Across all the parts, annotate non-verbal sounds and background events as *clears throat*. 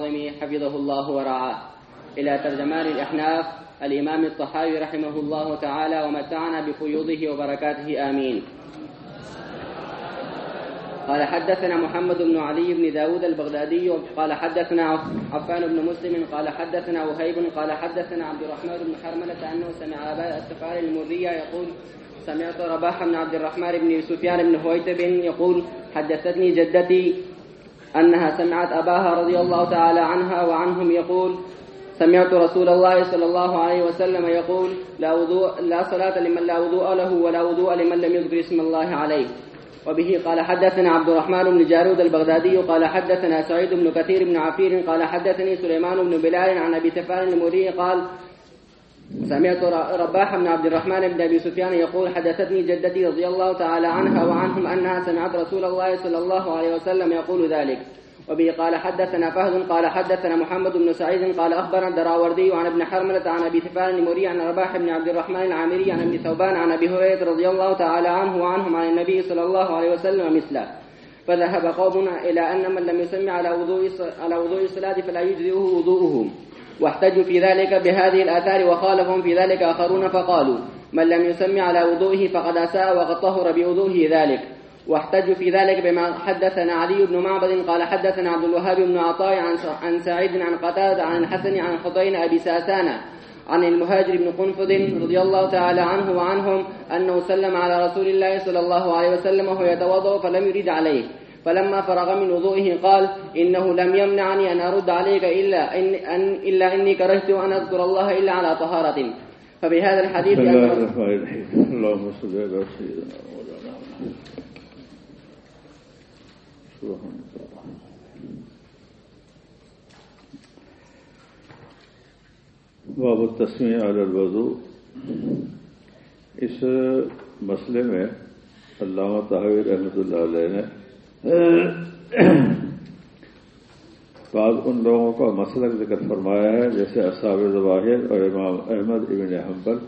الكاظمي حفظه الله ورعاه. إلى ترجمان الأحناف الإمام الطحاوي رحمه الله تعالى ومتعنا بفيوضه وبركاته آمين. قال حدثنا محمد بن علي بن داود البغدادي قال حدثنا عفان بن مسلم قال حدثنا وهيب قال حدثنا عبد الرحمن بن حرملة أنه سمع أبا السفار المرية يقول سمعت رباح بن عبد الرحمن بن سفيان بن هويتب يقول حدثتني جدتي أنها سمعت أباها رضي الله تعالى عنها وعنهم يقول سمعت رسول الله صلى الله عليه وسلم يقول لا, وضوء لا صلاة لمن لا وضوء له ولا وضوء لمن لم يذكر اسم الله عليه. وبه قال حدثنا عبد الرحمن بن جارود البغدادي قال حدثنا سعيد بن كثير بن عفير قال حدثني سليمان بن بلال عن أبي تفان المري قال سمعت رباح بن عبد الرحمن بن أبي سفيان يقول حدثتني جدتي رضي الله تعالى عنها وعنهم أنها سمعت رسول الله صلى الله عليه وسلم يقول ذلك. وبه قال حدثنا فهد قال حدثنا محمد بن سعيد قال أخبرنا الدراوردي عن ابن حرملة عن أبي ثفان المري عن رباح بن عبد الرحمن العامري عن ابن ثوبان عن أبي هريرة رضي الله تعالى عنه وعنهم عن النبي صلى الله عليه وسلم مثله. فذهب قومنا إلى أن من لم يسمع على وضوء على وضوء الصلاة فلا يجزئه وضوءه واحتجوا في ذلك بهذه الآثار وخالفهم في ذلك آخرون فقالوا من لم يسمع على وضوئه فقد أساء وقد طهر بوضوئه ذلك. واحتجوا في ذلك بما حدثنا علي بن معبد قال حدثنا عبد الوهاب بن عطاء عن عن سعيد عن قتادة عن الحسن عن خطين أبي ساسانة عن المهاجر بن قنفذ رضي الله تعالى عنه وعنهم أنه سلم على رسول الله صلى الله عليه وسلم وهو يتوضأ فلم يرد عليه. فلما فرغ من وضوئه قال إنه لم يمنعني أن أرد عليك إلا, إن أن إلا إني كرهت أن أذكر الله إلا على طهارة. فبهذا الحديث بسم الله الرحمن الرحيم. اللهم صل على سيدنا مولانا باب التسمی علی الوضو اس مسئلے میں علامہ تحویر رحمۃ اللہ علیہ نے *clears throat* بعض ان لوگوں کا مسلک ذکر فرمایا ہے، جیسے اصاب ظواہر اور امام احمد ابن حنبل۔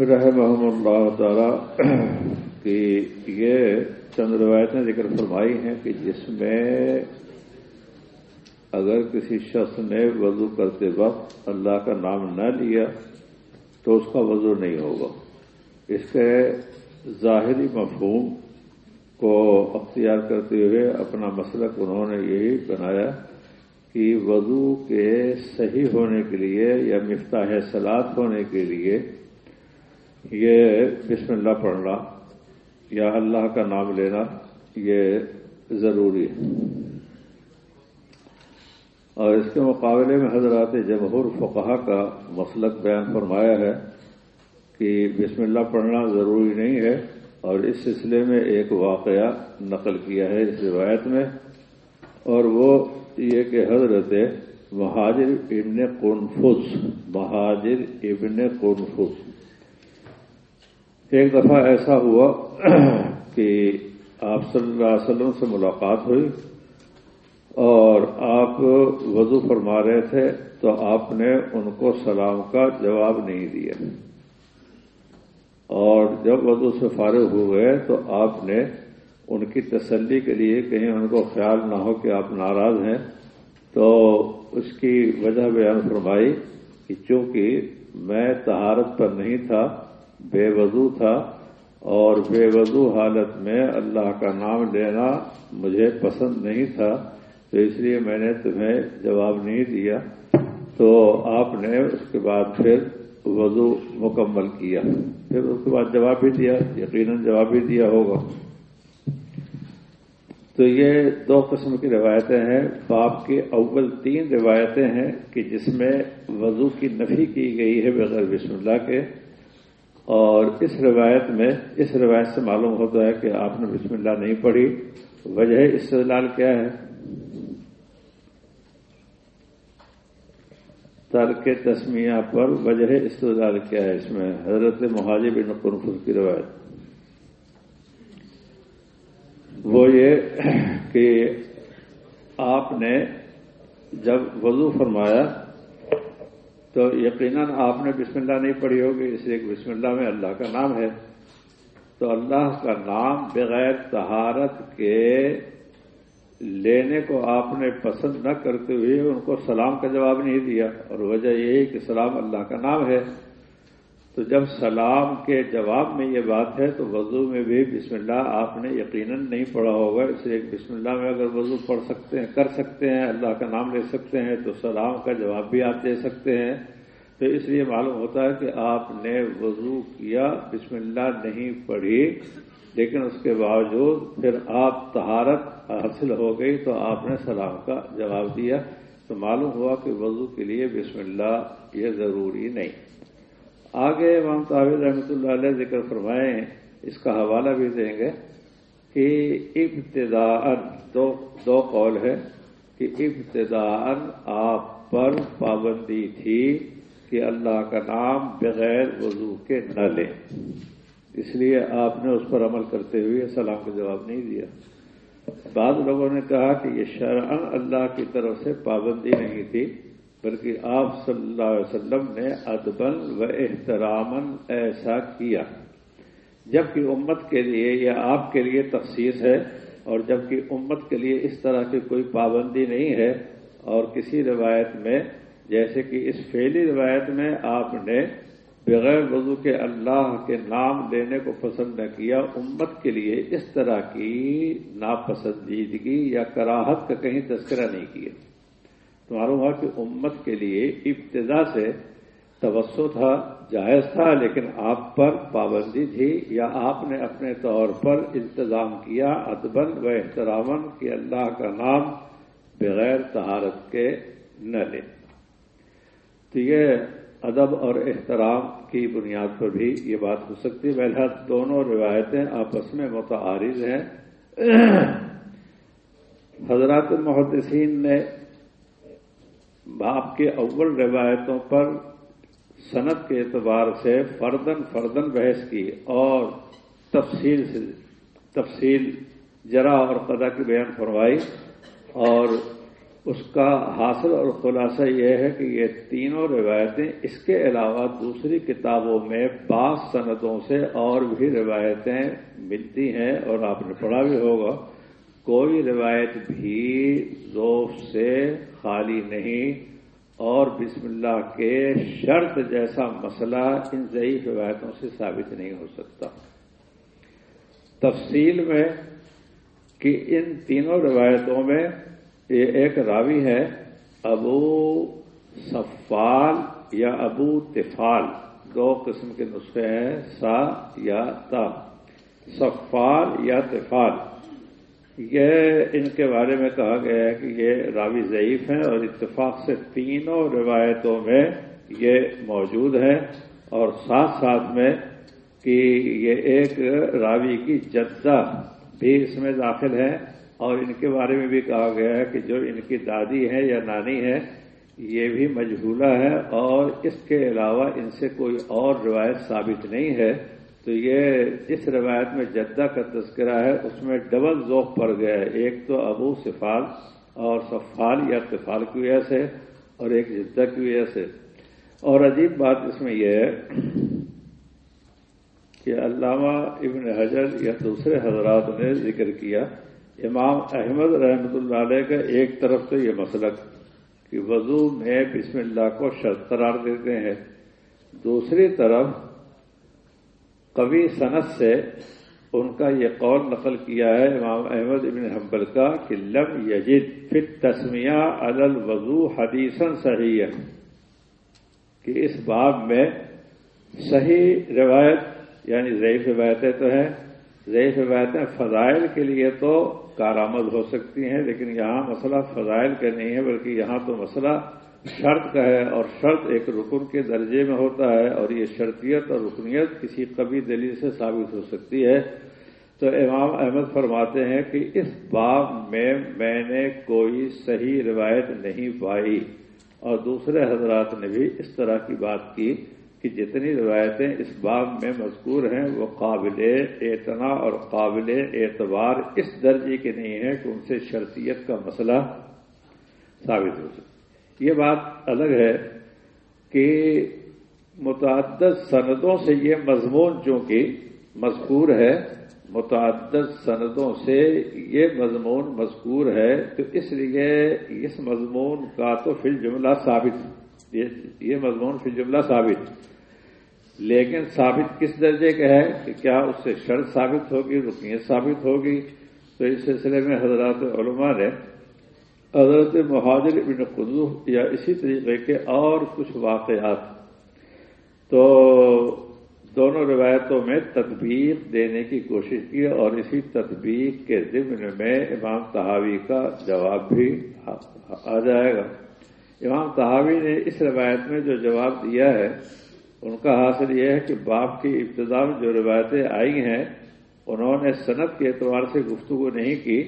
رحمہ اللہ تعالی *clears throat* کی یہ چند روایتیں ذکر فرمائی ہیں کہ جس میں اگر کسی شخص نے وضو کرتے وقت اللہ کا نام نہ لیا تو اس کا وضو نہیں ہوگا۔ اس کے ظاہری مفہوم کو اختیار کرتے ہوئے اپنا مسلک انہوں نے یہی بنایا کہ وضو کے صحیح ہونے کے لیے یا مفتاح سلاد ہونے کے لیے یہ بسم اللہ پڑھنا یا اللہ کا نام لینا یہ ضروری ہے۔ اور اس کے مقابلے میں حضرات جمہور فقہ کا مسلک بیان فرمایا ہے۔ کہ بسم اللہ پڑھنا ضروری نہیں ہے اور اس سلسلے میں ایک واقعہ نقل کیا ہے اس روایت میں اور وہ یہ کہ حضرت مہاجر ابن قنفس، مہاجر ابن قنفس۔ ایک دفعہ ایسا ہوا *clears throat* کہ آپ صلی اللہ علیہ وسلم سے ملاقات ہوئی اور آپ وضو فرما رہے تھے تو آپ نے ان کو سلام کا جواب نہیں دیا۔ اور جب وضو سے فارغ ہو گئے تو آپ نے ان کی تسلی کے لیے کہیں ان کو خیال نہ ہو کہ آپ ناراض ہیں، تو اس کی وجہ بیان فرمائی کہ چونکہ میں تہارت پر نہیں تھا، بے وضو تھا اور بے وضو حالت میں اللہ کا نام لینا مجھے پسند نہیں تھا، تو اس لیے میں نے تمہیں جواب نہیں دیا۔ تو آپ نے اس کے بعد پھر وضو مکمل کیا۔ پھر اس کے بعد جواب بھی دیا، یقیناً جواب بھی دیا ہوگا۔ تو یہ دو قسم کی روایتیں ہیں۔ باپ کے اول تین روایتیں ہیں کہ جس میں وضو کی نفی کی گئی ہے بغیر بسم اللہ کے۔ اور اس روایت میں، اس روایت سے معلوم ہوتا ہے کہ آپ نے بسم اللہ نہیں پڑھی۔ وجہ استدلال کیا ہے؟ ترک تسمیہ پر وجہ استدلال کیا ہے اس میں؟ حضرت مہاجر بن قنفذ کی روایت۔ وہ یہ کہ آپ نے جب وضو فرمایا تو یقیناً آپ نے بسم اللہ نہیں پڑھی ہوگی، اس لیے بسم اللہ میں اللہ کا نام ہے۔ تو اللہ کا نام بغیر طہارت کے لینے کو آپ نے پسند نہ کرتے ہوئے ان کو سلام کا جواب نہیں دیا، اور وجہ یہ ہے کہ سلام اللہ کا نام ہے۔ تو جب سلام کے جواب میں یہ بات ہے، تو وضو میں بھی بسم اللہ آپ نے یقیناً نہیں پڑھا ہوگا۔ اس لیے بسم اللہ میں اگر وضو پڑھ سکتے ہیں، کر سکتے ہیں، اللہ کا نام لے سکتے ہیں، تو سلام کا جواب بھی آپ دے سکتے ہیں۔ تو اس لیے معلوم ہوتا ہے کہ آپ نے وضو کیا، بسم اللہ نہیں پڑھی۔ لیکن اس کے باوجود پھر آپ تہارت حاصل ہو گئی تو آپ نے سلام کا جواب دیا تو معلوم ہوا کہ وضو کے لیے بسم اللہ یہ ضروری نہیں۔ آگے امام طاوید رحمۃ اللہ علیہ ذکر فرمائے ہیں اس کا حوالہ بھی دیں گے کہ ابتدا دو دو قول ہے کہ ابتدا آپ پر پابندی تھی کہ اللہ کا نام بغیر وضو کے نہ لیں اس لیے آپ نے اس پر عمل کرتے ہوئے سلام کا جواب نہیں دیا۔ بعض لوگوں نے کہا کہ یہ شرعن اللہ کی طرف سے پابندی نہیں تھی، بلکہ آپ صلی اللہ علیہ وسلم نے ادبن و احترامن ایسا کیا۔ جبکہ امت کے لیے یا آپ کے لیے تخصیص ہے، اور جبکہ امت کے لیے اس طرح کی کوئی پابندی نہیں ہے، اور کسی روایت میں، جیسے کہ اس فیلی روایت میں آپ نے بغیر وضو کے اللہ کے نام لینے کو پسند نہ کیا، امت کے لیے اس طرح کی ناپسندیدگی یا کراہت کا کہیں تذکرہ نہیں کیا۔ تو معلوم ہوا کہ امت کے لیے ابتدا سے توسع تھا، جائز تھا، لیکن آپ پر پابندی تھی یا آپ نے اپنے طور پر انتظام کیا ادبن و احترامن کہ اللہ کا نام بغیر تہارت کے نہ لے۔ تو یہ ادب اور احترام کی بنیاد پر بھی یہ بات ہو سکتی ہے۔ بہرحال دونوں روایتیں آپس میں متعارض ہیں۔ حضرات محدثین نے باپ کے اول روایتوں پر صنعت کے اعتبار سے فردن فردن بحث کی اور تفصیل سے تفصیل، جرا اور قدا کی بیان فرمائی اور اس کا حاصل اور خلاصہ یہ ہے کہ یہ تینوں روایتیں اس کے علاوہ دوسری کتابوں میں بعض صنعتوں سے اور بھی روایتیں ملتی ہیں اور آپ نے پڑھا بھی ہوگا۔ کوئی روایت بھی ذوف سے خالی نہیں اور بسم اللہ کے شرط جیسا مسئلہ ان ضعیف روایتوں سے ثابت نہیں ہو سکتا۔ تفصیل میں کہ ان تینوں روایتوں میں ایک راوی ہے، ابو صفال یا ابو تفال دو قسم کے نسخے ہیں، سا یا تا۔ صفال یا تفال یہ ان کے بارے میں کہا گیا ہے کہ یہ راوی ضعیف ہیں اور اتفاق سے تینوں روایتوں میں یہ موجود ہے اور ساتھ ساتھ میں کہ یہ ایک راوی کی جدہ بھی اس میں داخل ہے۔ اور ان کے بارے میں بھی کہا گیا ہے کہ جو ان کی دادی ہے یا نانی ہے، یہ بھی مجھولہ ہے اور اس کے علاوہ ان سے کوئی اور روایت ثابت نہیں ہے۔ تو یہ جس روایت میں جدہ کا تذکرہ ہے، اس میں ڈبل ذوق پڑ گیا ہے۔ ایک تو ابو صفال اور صفال یا طفال کی وجہ سے اور ایک جدہ کی وجہ سے۔ اور عجیب بات اس میں یہ ہے کہ علامہ ابن حجر یا دوسرے حضرات نے ذکر کیا امام احمد رحمت اللہ علیہ کا ایک طرف تو یہ مسلک کہ وضو میں بسم اللہ کو شرط قرار دیتے ہیں، دوسری طرف قوی صنعت سے ان کا یہ قول نقل کیا ہے امام احمد ابن حنبل کا کہ لم یجد فت تسمیہ الوضو حدیثن صحیح کہ اس باب میں صحیح روایت یعنی ضعیف روایتیں تو ہیں، ضعیف روایتیں فضائل کے لیے تو کارآمد ہو سکتی ہیں، لیکن یہاں مسئلہ فضائل کا نہیں ہے بلکہ یہاں تو مسئلہ شرط کا ہے اور شرط ایک رکن کے درجے میں ہوتا ہے اور یہ شرطیت اور رکنیت کسی قبی دلیل سے ثابت ہو سکتی ہے۔ تو امام احمد فرماتے ہیں کہ اس باب میں میں نے کوئی صحیح روایت نہیں پائی اور دوسرے حضرات نے بھی اس طرح کی بات کی۔ کہ جتنی روایتیں اس باب میں مذکور ہیں، وہ قابل اعتنا اور قابل اعتبار اس درجے کے نہیں ہیں کہ ان سے شرطیت کا مسئلہ ثابت ہو سکے۔ یہ بات الگ ہے کہ متعدد سندوں سے یہ مضمون چونکہ مذکور ہے، متعدد سندوں سے یہ مضمون مذکور ہے، تو اس لیے اس مضمون کا تو فی الجملہ ثابت، یہ مضمون فی الجملہ ثابت۔ لیکن ثابت کس درجے کا ہے کہ کیا اس سے شرط ثابت ہوگی، رکنیت ثابت ہوگی؟ تو اس سلسلے میں حضرات علماء نے حضرت مہاجر ابن قدو یا اسی طریقے کے اور کچھ واقعات تو دونوں روایتوں میں تطبیق دینے کی کوشش کی اور اسی تطبیق کے ضمن میں امام تحاوی کا جواب بھی آ جائے گا۔ امام تحاوی نے اس روایت میں جو جواب دیا ہے ان کا حاصل یہ ہے کہ باپ کی ابتدا میں جو روایتیں آئی ہیں، انہوں نے صنعت کے اعتبار سے گفتگو نہیں کی،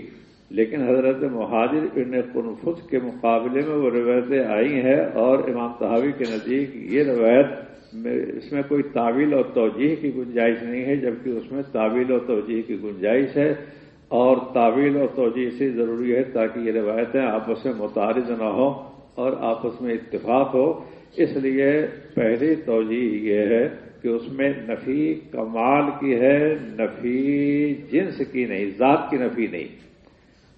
لیکن حضرت مہاجر ابن قنفس کے مقابلے میں وہ روایتیں آئی ہیں اور امام تحاوی کے نزدیک یہ روایت اس میں کوئی تعویل اور توجہ کی گنجائش نہیں ہے، جبکہ اس میں تعویل اور توجہ کی گنجائش ہے اور تعویل اور توجہ سے ضروری ہے تاکہ یہ روایتیں آپس میں متعارض نہ ہوں اور آپس میں اتفاق ہو۔ اس لیے پہلی توجہ یہ ہے کہ اس میں نفی کمال کی ہے، نفی جنس کی نہیں، ذات کی نفی نہیں۔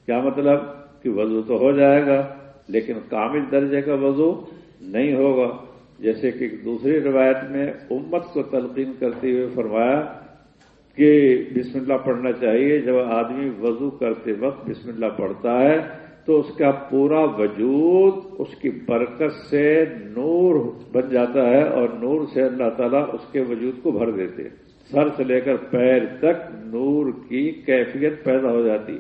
کیا مطلب؟ کہ وضو تو ہو جائے گا، لیکن کامل درجے کا وضو نہیں ہوگا۔ جیسے کہ دوسری روایت میں امت کو تلقین کرتے ہوئے فرمایا کہ بسم اللہ پڑھنا چاہیے، جب آدمی وضو کرتے وقت بسم اللہ پڑھتا ہے تو اس کا پورا وجود اس کی برکت سے نور بن جاتا ہے اور نور سے اللہ تعالیٰ اس کے وجود کو بھر دیتے سر سے لے کر پیر تک نور کی کیفیت پیدا ہو جاتی۔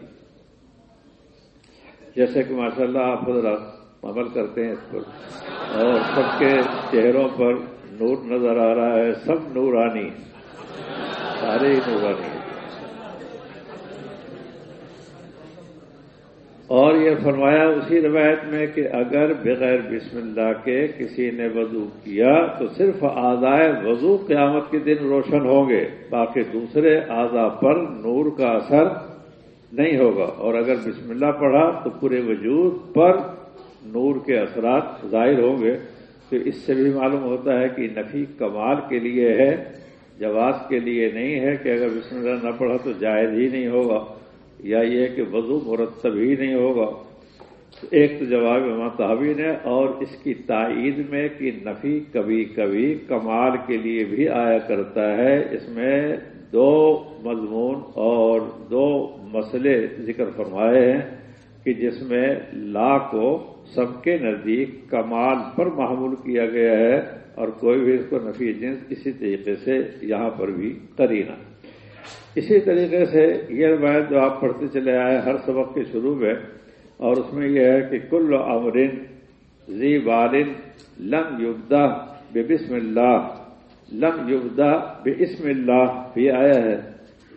جیسے کہ ماشاء اللہ آپ حضرات عمل کرتے ہیں اس پر اور سب کے چہروں پر نور نظر آ رہا ہے، سب نورانی سارے ہی نورانی اور یہ فرمایا اسی روایت میں کہ اگر بغیر بسم اللہ کے کسی نے وضو کیا تو صرف آزائے وضو قیامت کے دن روشن ہوں گے، باقی دوسرے اعضا پر نور کا اثر نہیں ہوگا۔ اور اگر بسم اللہ پڑھا تو پورے وجود پر نور کے اثرات ظاہر ہوں گے۔ تو اس سے بھی معلوم ہوتا ہے کہ نفی کمال کے لیے ہے، جواز کے لیے نہیں ہے کہ اگر بسم اللہ نہ پڑھا تو جائز ہی نہیں ہوگا۔ یا یہ کہ وضو مرتب ہی نہیں ہوگا ایک تو جواب امام صحابی نے اور اس کی تائید میں کہ نفی کبھی کبھی کمال کے لیے بھی آیا کرتا ہے۔ اس میں دو مضمون اور دو مسئلے ذکر فرمائے ہیں کہ جس میں لا کو سب کے نزدیک کمال پر معمول کیا گیا ہے، اور کوئی بھی اس کو نفی جنس اسی طریقے سے یہاں پر بھی کرینہ اسی طریقے سے یہ روایت جو آپ پڑھتے چلے آئے ہر سبق کے شروع میں، اور اس میں یہ ہے کہ کل امرن زی والن لم یبدا بے بسم اللہ، لم یبدا بے اسم اللہ بھی آیا ہے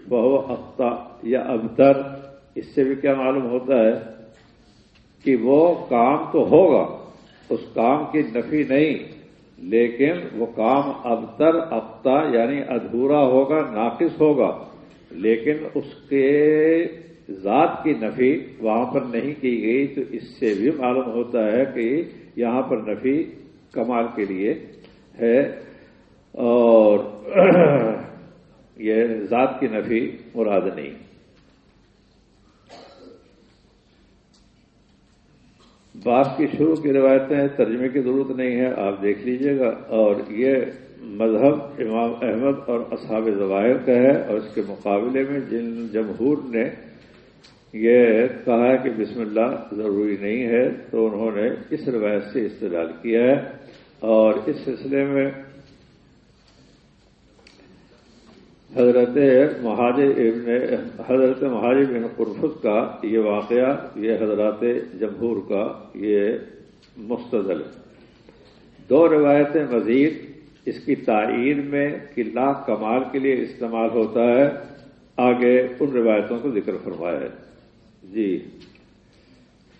بہو اختہ یا ابتر، اس سے بھی کیا معلوم ہوتا ہے کہ وہ کام تو ہوگا، اس کام کی نفی نہیں لیکن وہ کام ابتر ابتا یعنی ادھورا ہوگا، ناقص ہوگا، لیکن اس کے ذات کی نفی وہاں پر نہیں کی گئی، تو اس سے بھی معلوم ہوتا ہے کہ یہاں پر نفی کمال کے لیے ہے اور *clears throat* یہ ذات کی نفی مراد نہیں۔ باپ کی شروع کی روایتیں، ترجمے کی ضرورت نہیں ہے، آپ دیکھ لیجیے گا۔ اور یہ مذہب امام احمد اور اصحاب ظواہر کا ہے اور اس کے مقابلے میں جن جمہور نے یہ کہا کہ بسم اللہ ضروری نہیں ہے، تو انہوں نے اس روایت سے استعمال کیا ہے۔ اور اس سلسلے میں حضرت مہاجر ابن حضرت مہاجر ابن قرفت کا یہ واقعہ، یہ حضرات جمہور کا یہ مستدل ہے۔ دو روایتیں مزید اس کی تعین میں لا کمال کے لیے استعمال ہوتا ہے۔ آگے ان روایتوں کو ذکر فرمایا ہے۔ جی۔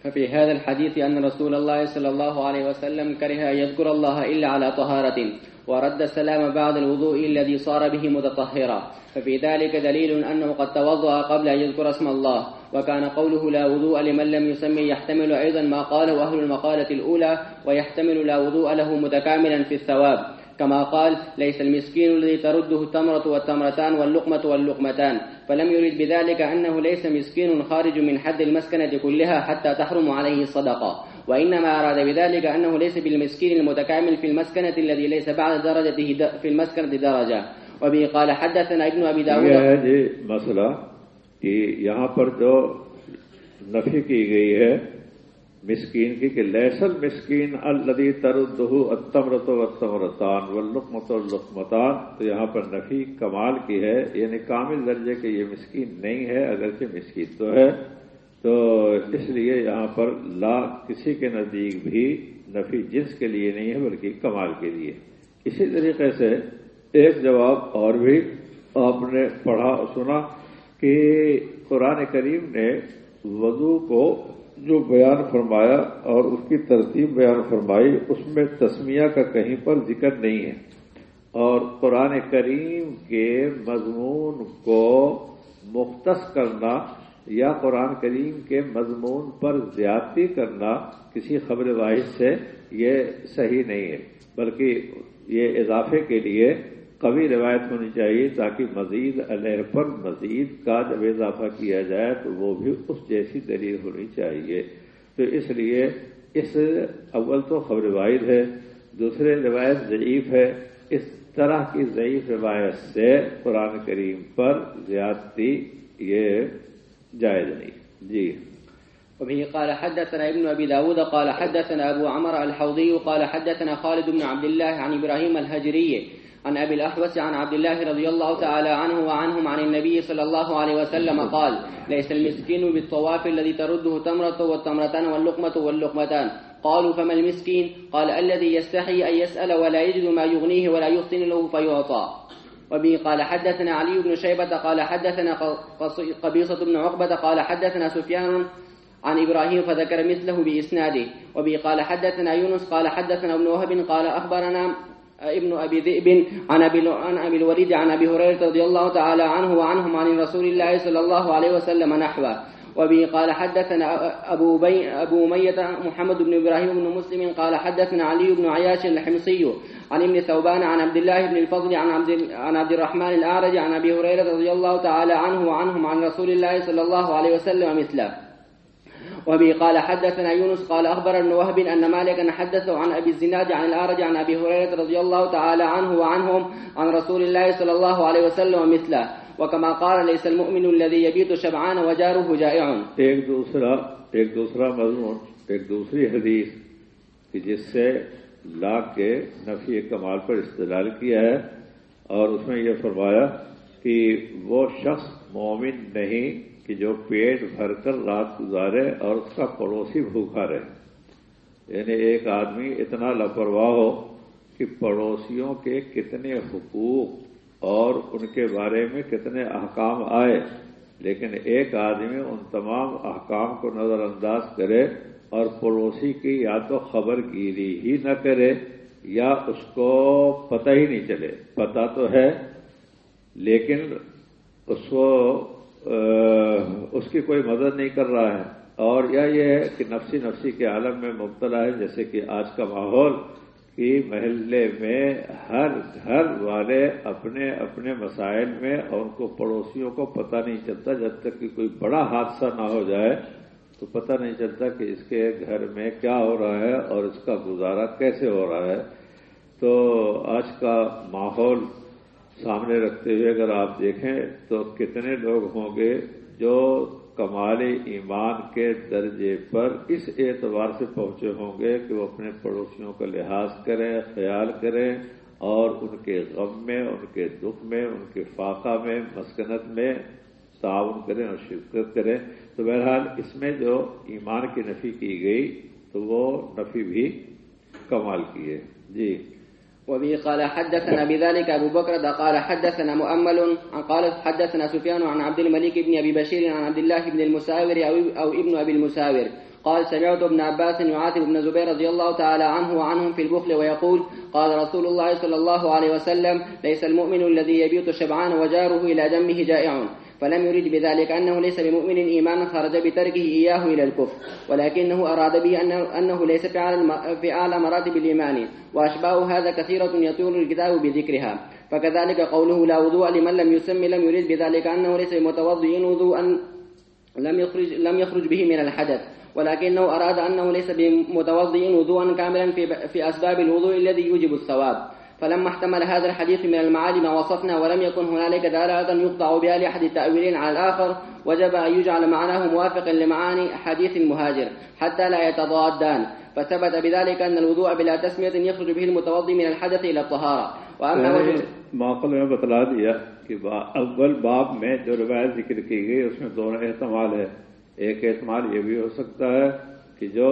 ففي هذا الحديث أن رسول الله صلى الله عليه وسلم كره يذكر الله إلا على طهارة ورد السلام بعد الوضوء الذي صار به متطهرا. ففي ذلك دليل أنه قد توضأ قبل أن يذكر اسم الله وكان قوله لا وضوء لمن لم يسمي يحتمل أيضا ما قاله أهل المقالة الأولى ويحتمل لا وضوء له متكاملا في الثواب. كما قال ليس المسكين الذي ترده التمرة والتمرتان واللقمة واللقمتان فلم يرد بذلك أنه ليس مسكين خارج من حد المسكنة كلها حتى تحرم عليه الصدقة. وإنما أراد بذلك أنه ليس بالمسكين المتكامل في المسكنة الذي ليس بعد درجته في المسكنة درجة. وبه قال حدثنا ابن أبي داود یہ ہے جی مسئلہ کہ یہاں پر جو نفی کی گئی ہے مسکین کی کہ لیسل مسکین الدی تردہ اتمرت و تمرتان و تو یہاں پر نفی کمال کی ہے یعنی کامل درجے کے یہ مسکین نہیں ہے، اگرچہ مسکین تو ہے۔ تو اس لیے یہاں پر لا کسی کے نزدیک بھی نفی جنس کے لیے نہیں ہے، بلکہ کمال کے لیے۔ اسی طریقے سے ایک جواب اور بھی آپ نے پڑھا، سنا کہ قرآن کریم نے وضو کو جو بیان فرمایا اور اس کی ترتیب بیان فرمائی، اس میں تسمیہ کا کہیں پر ذکر نہیں ہے۔ اور قرآن کریم کے مضمون کو مختص کرنا یا قرآن کریم کے مضمون پر زیادتی کرنا کسی خبر واحد سے یہ صحیح نہیں ہے، بلکہ یہ اضافے کے لیے قوی روایت ہونی چاہیے تاکہ مزید علیہ پر مزید کا جب اضافہ کیا جائے تو وہ بھی اس جیسی دلیل ہونی چاہیے۔ تو اس لیے اس اول تو خبر واحد ہے، دوسرے روایت ضعیف ہے۔ اس طرح کی ضعیف روایت سے قرآن کریم پر زیادتی یہ جائز نہیں جی وبه قال حدثنا ابن أبي داود قال حدثنا أبو عمر الحوضي قال حدثنا خالد بن عبد الله عن إبراهيم الهجري عن أبي الأحوس عن عبد الله رضي الله تعالى عنه وعنهم عن النبي صلى الله عليه وسلم قال ليس المسكين بالطواف الذي ترده تمرة والتمرتان واللقمة واللقمتان قالوا فما المسكين؟ قال الذي يستحي أن يسأل ولا يجد ما يغنيه ولا يفتن له فيعطى وبه قال حدثنا علي بن شيبة قال حدثنا قبيصة بن عقبة قال حدثنا سفيان عن إبراهيم فذكر مثله بإسناده. وبه قال حدثنا يونس قال حدثنا ابن وهب قال أخبرنا ابن أبي ذئب عن أبي, عن أبي الوليد عن أبي هريرة رضي الله تعالى عنه وعنهم عن رسول الله صلى الله عليه وسلم نحوه. وبه قال حدثنا أبو, بي أبو مية محمد بن إبراهيم بن مسلم قال حدثنا علي بن عياش الحمصي عن ابن ثوبان عن عبد الله بن الفضل عن عبد, عن عبد الرحمن الأعرج عن أبي هريرة رضي الله تعالى عنه وعنهم عن رسول الله صلى الله عليه وسلم مثله. وبه قال حدثنا يونس قال أخبر ابن وهب أن مالكا حدثه عن أبي الزناد عن الأعرج عن أبي هريرة رضي الله تعالى عنه وعنهم عن رسول الله صلى الله عليه وسلم مثله. وكما قال ليس المؤمن الذي يبيت شبعان وجاره جائع ایک دوسرا ایک دوسرا مضمون، ایک دوسری حدیث کہ جس سے لا کے نفی کمال پر استدلال کیا ہے اور اس میں یہ فرمایا کہ وہ شخص مومن نہیں کہ جو پیٹ بھر کر رات گزارے اور اس کا پڑوسی بھوکا رہے۔ یعنی ایک آدمی اتنا لاپرواہ ہو کہ پڑوسیوں کے کتنے حقوق اور ان کے بارے میں کتنے احکام آئے، لیکن ایک آدمی ان تمام احکام کو نظر انداز کرے اور پڑوسی کی یا تو خبر گیری ہی نہ کرے یا اس کو پتہ ہی نہیں چلے۔ پتہ تو ہے، لیکن اس کو اس کی کوئی مدد نہیں کر رہا ہے۔ اور یا یہ ہے کہ نفسی نفسی کے عالم میں مبتلا ہے، جیسے کہ آج کا ماحول۔ کہ محلے میں ہر گھر والے اپنے اپنے مسائل میں اور ان کو پڑوسیوں کو پتہ نہیں چلتا، جب تک کہ کوئی بڑا حادثہ نہ ہو جائے تو پتہ نہیں چلتا کہ اس کے گھر میں کیا ہو رہا ہے اور اس کا گزارا کیسے ہو رہا ہے۔ تو آج کا ماحول سامنے رکھتے ہوئے اگر آپ دیکھیں تو کتنے لوگ ہوں گے جو کمال ایمان کے درجے پر اس اعتبار سے پہنچے ہوں گے کہ وہ اپنے پڑوسیوں کا لحاظ کریں، خیال کریں اور ان کے غم میں، ان کے دکھ میں، ان کے فاقہ میں، مسکنت میں تعاون کریں اور شرکت کریں۔ تو بہرحال اس میں جو ایمان کی نفی کی گئی تو وہ نفی بھی کمال کی ہے۔ جی۔ وبه قال حدثنا بذلك أبو بكر قال حدثنا مؤمل قال حدثنا سفيان عن عبد الملك بن أبي بشير عن عبد الله بن المساور أو ابن أبي المساور. قال سمعت ابن عباس يعاتب ابن زبير رضي الله تعالى عنه وعنهم في البخل ويقول قال رسول الله صلى الله عليه وسلم ليس المؤمن الذي يبيت شبعان وجاره إلى دمه جائع. فلم يريد بذلك أنه ليس بمؤمن إيمانا خرج بتركه إياه إلى الكفر ولكنه أراد به أنه, ليس في أعلى مراتب الإيمان وأشباه هذا كثيرة يطول الكتاب بذكرها. فكذلك قوله لا وضوء لمن لم يسمي لم يريد بذلك أنه ليس بمتوضئ وضوءا لم يخرج, لم يخرج به من الحدث ولكنه أراد أنه ليس بمتوضئ وضوءا كاملا في, في أسباب الوضوء الذي يوجب الثواب. فلما احتمل هذا الحديث من المعالي ما وصفنا ولم يكن هنالك دلالة يقطع بها لأحد التأويلين على الآخر وجب أن يجعل معناه موافقا لمعاني حديث المهاجر حتى لا يتضادان. فثبت بذلك أن الوضوء بلا تسمية يخرج به المتوضي من الحدث إلى الطهارة. وأما وجه موقع میں بتلا دیا کہ اول باب میں جو روایت ذکر کی گئی اس میں دونوں احتمال ہے ایک احتمال یہ بھی ہو سکتا ہے کہ جو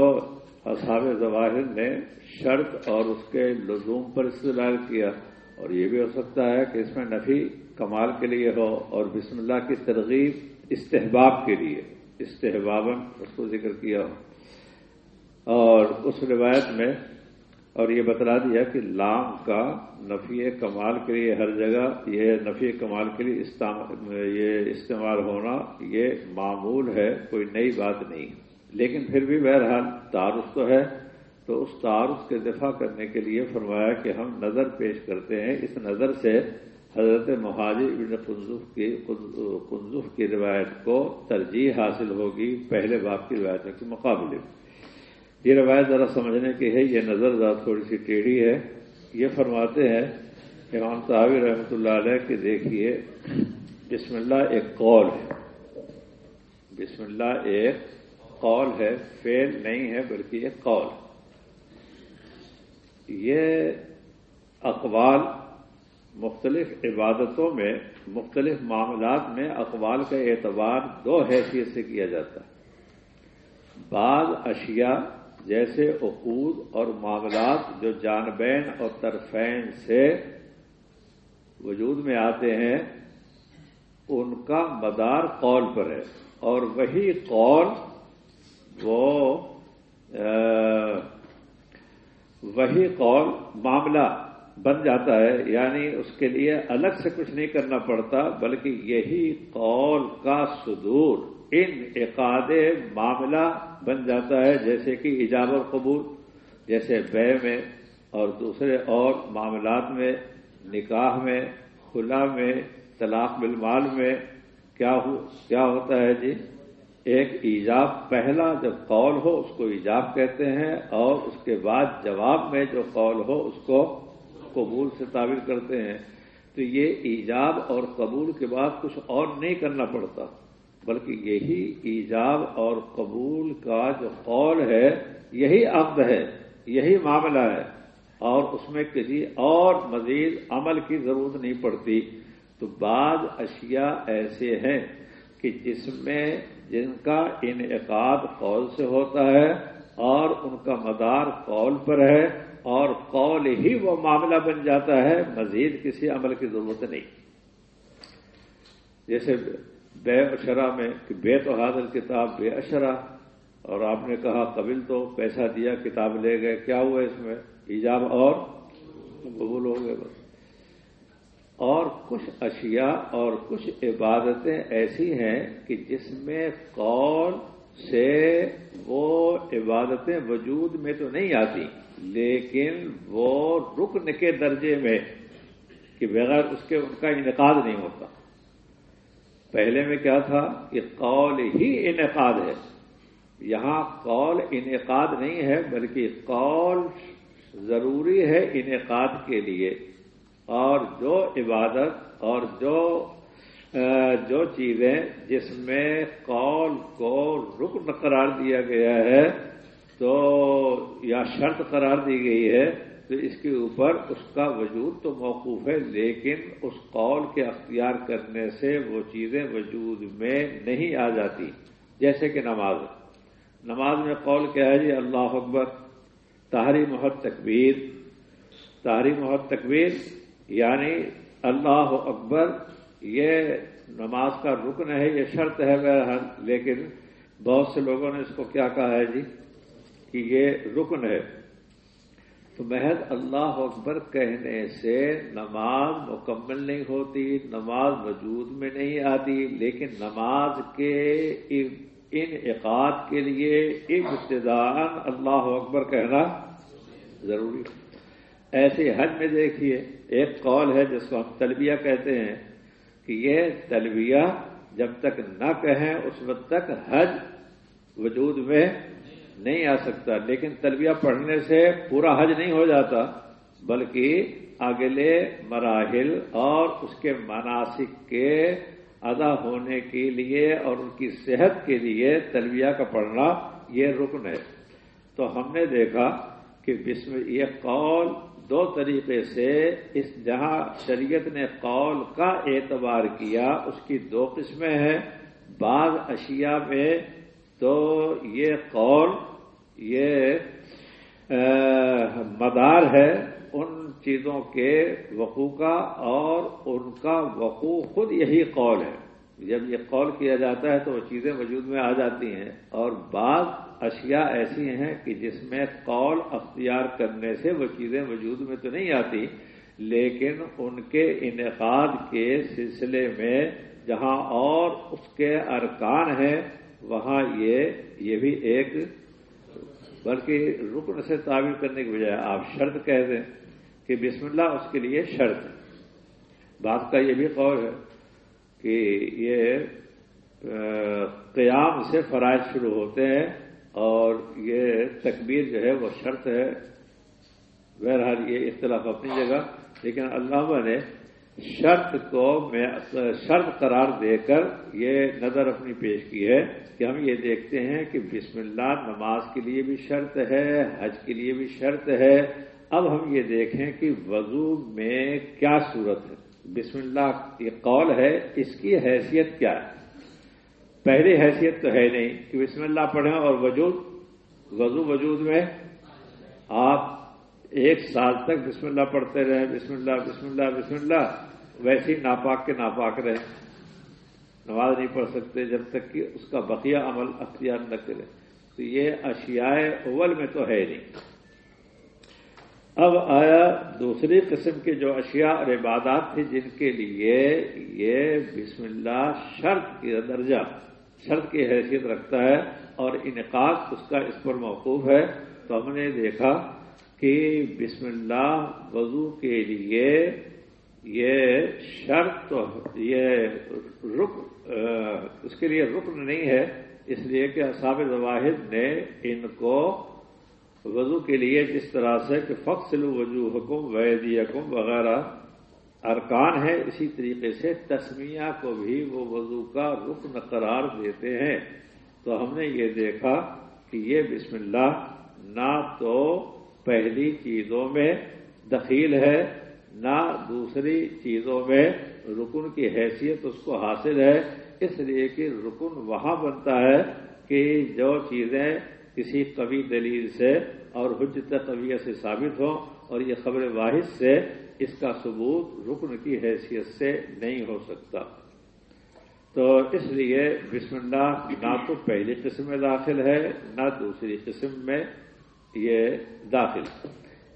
اصحاب ظواہر نے شرط اور اس کے لزوم پر استدلال کیا اور یہ بھی ہو سکتا ہے کہ اس میں نفی کمال کے لیے ہو اور بسم اللہ کی ترغیب استحباب کے لیے استحبابن اس کو ذکر کیا ہو۔ اور اس روایت میں اور یہ بتلا دیا کہ لام کا نفی کمال کے لیے ہر جگہ، یہ نفی کمال کے لیے یہ استعمال ہونا یہ معمول ہے، کوئی نئی بات نہیں۔ لیکن پھر بھی بہرحال تعارف تو ہے۔ تو اس تعارف کے دفاع کرنے کے لیے فرمایا کہ ہم نظر پیش کرتے ہیں۔ اس نظر سے حضرت مہاجر ابن قنظف کی قنظف کی روایت کو ترجیح حاصل ہوگی پہلے باپ کی روایتوں کے مقابلے۔ میں یہ روایت ذرا سمجھنے کی ہے، یہ نظر ذرا تھوڑی سی ٹیڑھی ہے۔ یہ فرماتے ہیں امام صاحب رحمۃ اللہ علیہ کہ دیکھیے، بسم اللہ ایک قول ہے۔ بسم اللہ ایک قول ہے فیل نہیں ہے، بلکہ ایک قول۔ یہ اقوال مختلف عبادتوں میں، مختلف معاملات میں اقوال کا اعتبار دو حیثیت سے کیا جاتا ہے۔ بعض اشیاء جیسے عقود اور معاملات جو جانبین اور طرفین سے وجود میں آتے ہیں، ان کا مدار قول پر ہے۔ اور وہی قول وہ وہی قول معاملہ بن جاتا ہے یعنی اس کے لیے الگ سے کچھ نہیں کرنا پڑتا، بلکہ یہی قول کا صدور ان اقاد معاملہ بن جاتا ہے، جیسے کہ ایجاب اور قبول، جیسے بے میں اور دوسرے اور معاملات میں، نکاح میں، خلا میں، طلاق بالمال میں، کیا ہو، کیا ہوتا ہے جی؟ ایک ایجاب پہلا جب قول ہو اس کو ایجاب کہتے ہیں اور اس کے بعد جواب میں جو قول ہو اس کو قبول سے تعبیر کرتے ہیں۔ تو یہ ایجاب اور قبول کے بعد کچھ اور نہیں کرنا پڑتا، بلکہ یہی ایجاب اور قبول کا جو قول ہے، یہی عقد ہے، یہی معاملہ ہے۔ اور اس میں کسی اور مزید عمل کی ضرورت نہیں پڑتی۔ تو بعض اشیاء ایسے ہیں کہ جس میں جن کا انعقاد قول سے ہوتا ہے اور ان کا مدار قول پر ہے اور قول ہی وہ معاملہ بن جاتا ہے، مزید کسی عمل کی ضرورت نہیں۔ جیسے بے اشرا میں کہ بے تو حاضر کتاب، بے اشرا، اور آپ نے کہا قبل تو پیسہ دیا، کتاب لے گئے، کیا ہوا اس میں؟ ایجاب اور قبول ہو گئے بس۔ اور کچھ اشیاء اور کچھ عبادتیں ایسی ہیں کہ جس میں قول سے وہ عبادتیں وجود میں تو نہیں آتی، لیکن وہ رکن کے درجے میں کہ بغیر اس کے ان کا انعقاد نہیں ہوتا۔ پہلے میں کیا تھا کہ قول ہی انعقاد ہے۔ یہاں قول انعقاد نہیں ہے، بلکہ قول ضروری ہے انعقاد کے لیے۔ اور جو عبادت اور جو جو چیزیں جس میں قول کو رکن قرار دیا گیا ہے، تو یا شرط قرار دی گئی ہے، تو اس کے اوپر اس کا وجود تو موقوف ہے، لیکن اس قول کے اختیار کرنے سے وہ چیزیں وجود میں نہیں آ جاتی۔ جیسے کہ نماز۔ نماز میں قول کیا ہے؟ جی اللہ اکبر تاہری محت تکبیر۔ تاہری محت تکبیر یعنی اللہ اکبر، یہ نماز کا رکن ہے، یہ شرط ہے بہرحال، لیکن بہت سے لوگوں نے اس کو کیا کہا ہے جی؟ کہ یہ رکن ہے۔ تو محض اللہ اکبر کہنے سے نماز مکمل نہیں ہوتی، نماز وجود میں نہیں آتی، لیکن نماز کے ان اقاد کے لیے ابتدان اللہ اکبر کہنا ضروری ایسے حج میں دیکھیے ایک قول ہے جس کو ہم تلبیہ کہتے ہیں کہ یہ تلبیہ جب تک نہ کہیں اس وقت تک حج وجود میں نہیں آ سکتا۔ لیکن تلبیہ پڑھنے سے پورا حج نہیں ہو جاتا، بلکہ اگلے مراحل اور اس کے مناسب کے ادا ہونے کے لیے اور ان کی صحت کے لیے تلبیہ کا پڑھنا یہ رکن ہے۔ تو ہم نے دیکھا کہ بسم یہ قول دو طریقے سے اس جہاں شریعت نے قول کا اعتبار کیا، اس کی دو قسمیں ہیں۔ بعض اشیاء میں تو یہ قول، یہ مدار ہے ان چیزوں کے وقوع کا اور ان کا وقوع خود یہی قول ہے۔ جب یہ قول کیا جاتا ہے تو وہ چیزیں وجود میں آ جاتی ہیں اور بعض اشیاء ایسی ہیں کہ جس میں قول اختیار کرنے سے وہ چیزیں وجود میں تو نہیں آتی، لیکن ان کے انعقاد کے سلسلے میں جہاں اور اس کے ارکان ہیں، وہاں یہ یہ بھی ایک، بلکہ رکن سے تعبیر کرنے کی بجائے آپ شرط کہہ دیں کہ بسم اللہ اس کے لیے شرط ہے۔ بات کا یہ بھی قول ہے کہ یہ قیام سے فرائض شروع ہوتے ہیں اور یہ تکبیر جو ہے وہ شرط ہے۔ بہرحال یہ اختلاف اپنی جگہ، لیکن علامہ نے شرط کو میں شرط قرار دے کر یہ نظر اپنی پیش کی ہے کہ ہم یہ دیکھتے ہیں کہ بسم اللہ نماز کے لیے بھی شرط ہے، حج کے لیے بھی شرط ہے۔ اب ہم یہ دیکھیں کہ وضو میں کیا صورت ہے۔ بسم اللہ یہ قول ہے، اس کی حیثیت کیا ہے؟ پہلی حیثیت تو ہے نہیں کہ بسم اللہ پڑھیں اور وجود، وضو وجود میں آپ ایک سال تک بسم اللہ پڑھتے رہے بسم اللہ بسم اللہ بسم اللہ، ویسے ہی ناپاک کے ناپاک رہے نماز نہیں پڑھ سکتے جب تک کہ اس کا بقیہ عمل اختیار نہ کرے تو یہ اشیاء اول میں تو ہے نہیں۔ اب آیا دوسری قسم کے جو اشیاء اور عبادات تھے جن کے لیے یہ بسم اللہ شرط کی درجہ۔ شرط کی حیثیت رکھتا ہے اور انعقاد اس کا اس پر موقوف ہے، تو ہم نے دیکھا کہ بسم اللہ وضو کے لیے یہ شرط یہ رک اس کے لیے رکن نہیں ہے، اس لیے کہ اصاب واحد نے ان کو وضو کے لیے جس طرح سے کہ فخصل وجوہ حکم ویدی حکم وغیرہ ارکان ہے اسی طریقے سے تسمیہ کو بھی وہ وضو کا رکن قرار دیتے ہیں۔ تو ہم نے یہ دیکھا کہ یہ بسم اللہ نہ تو پہلی چیزوں میں دخیل ہے، نہ دوسری چیزوں میں رکن کی حیثیت اس کو حاصل ہے۔ اس لیے کہ رکن وہاں بنتا ہے کہ جو چیزیں کسی قوی دلیل سے اور حجت قویہ سے ثابت ہوں اور یہ خبر واحد سے اس کا ثبوت رکن کی حیثیت سے نہیں ہو سکتا۔ تو اس لیے بسم اللہ نہ تو پہلی قسم میں داخل ہے، نہ دوسری قسم میں یہ داخل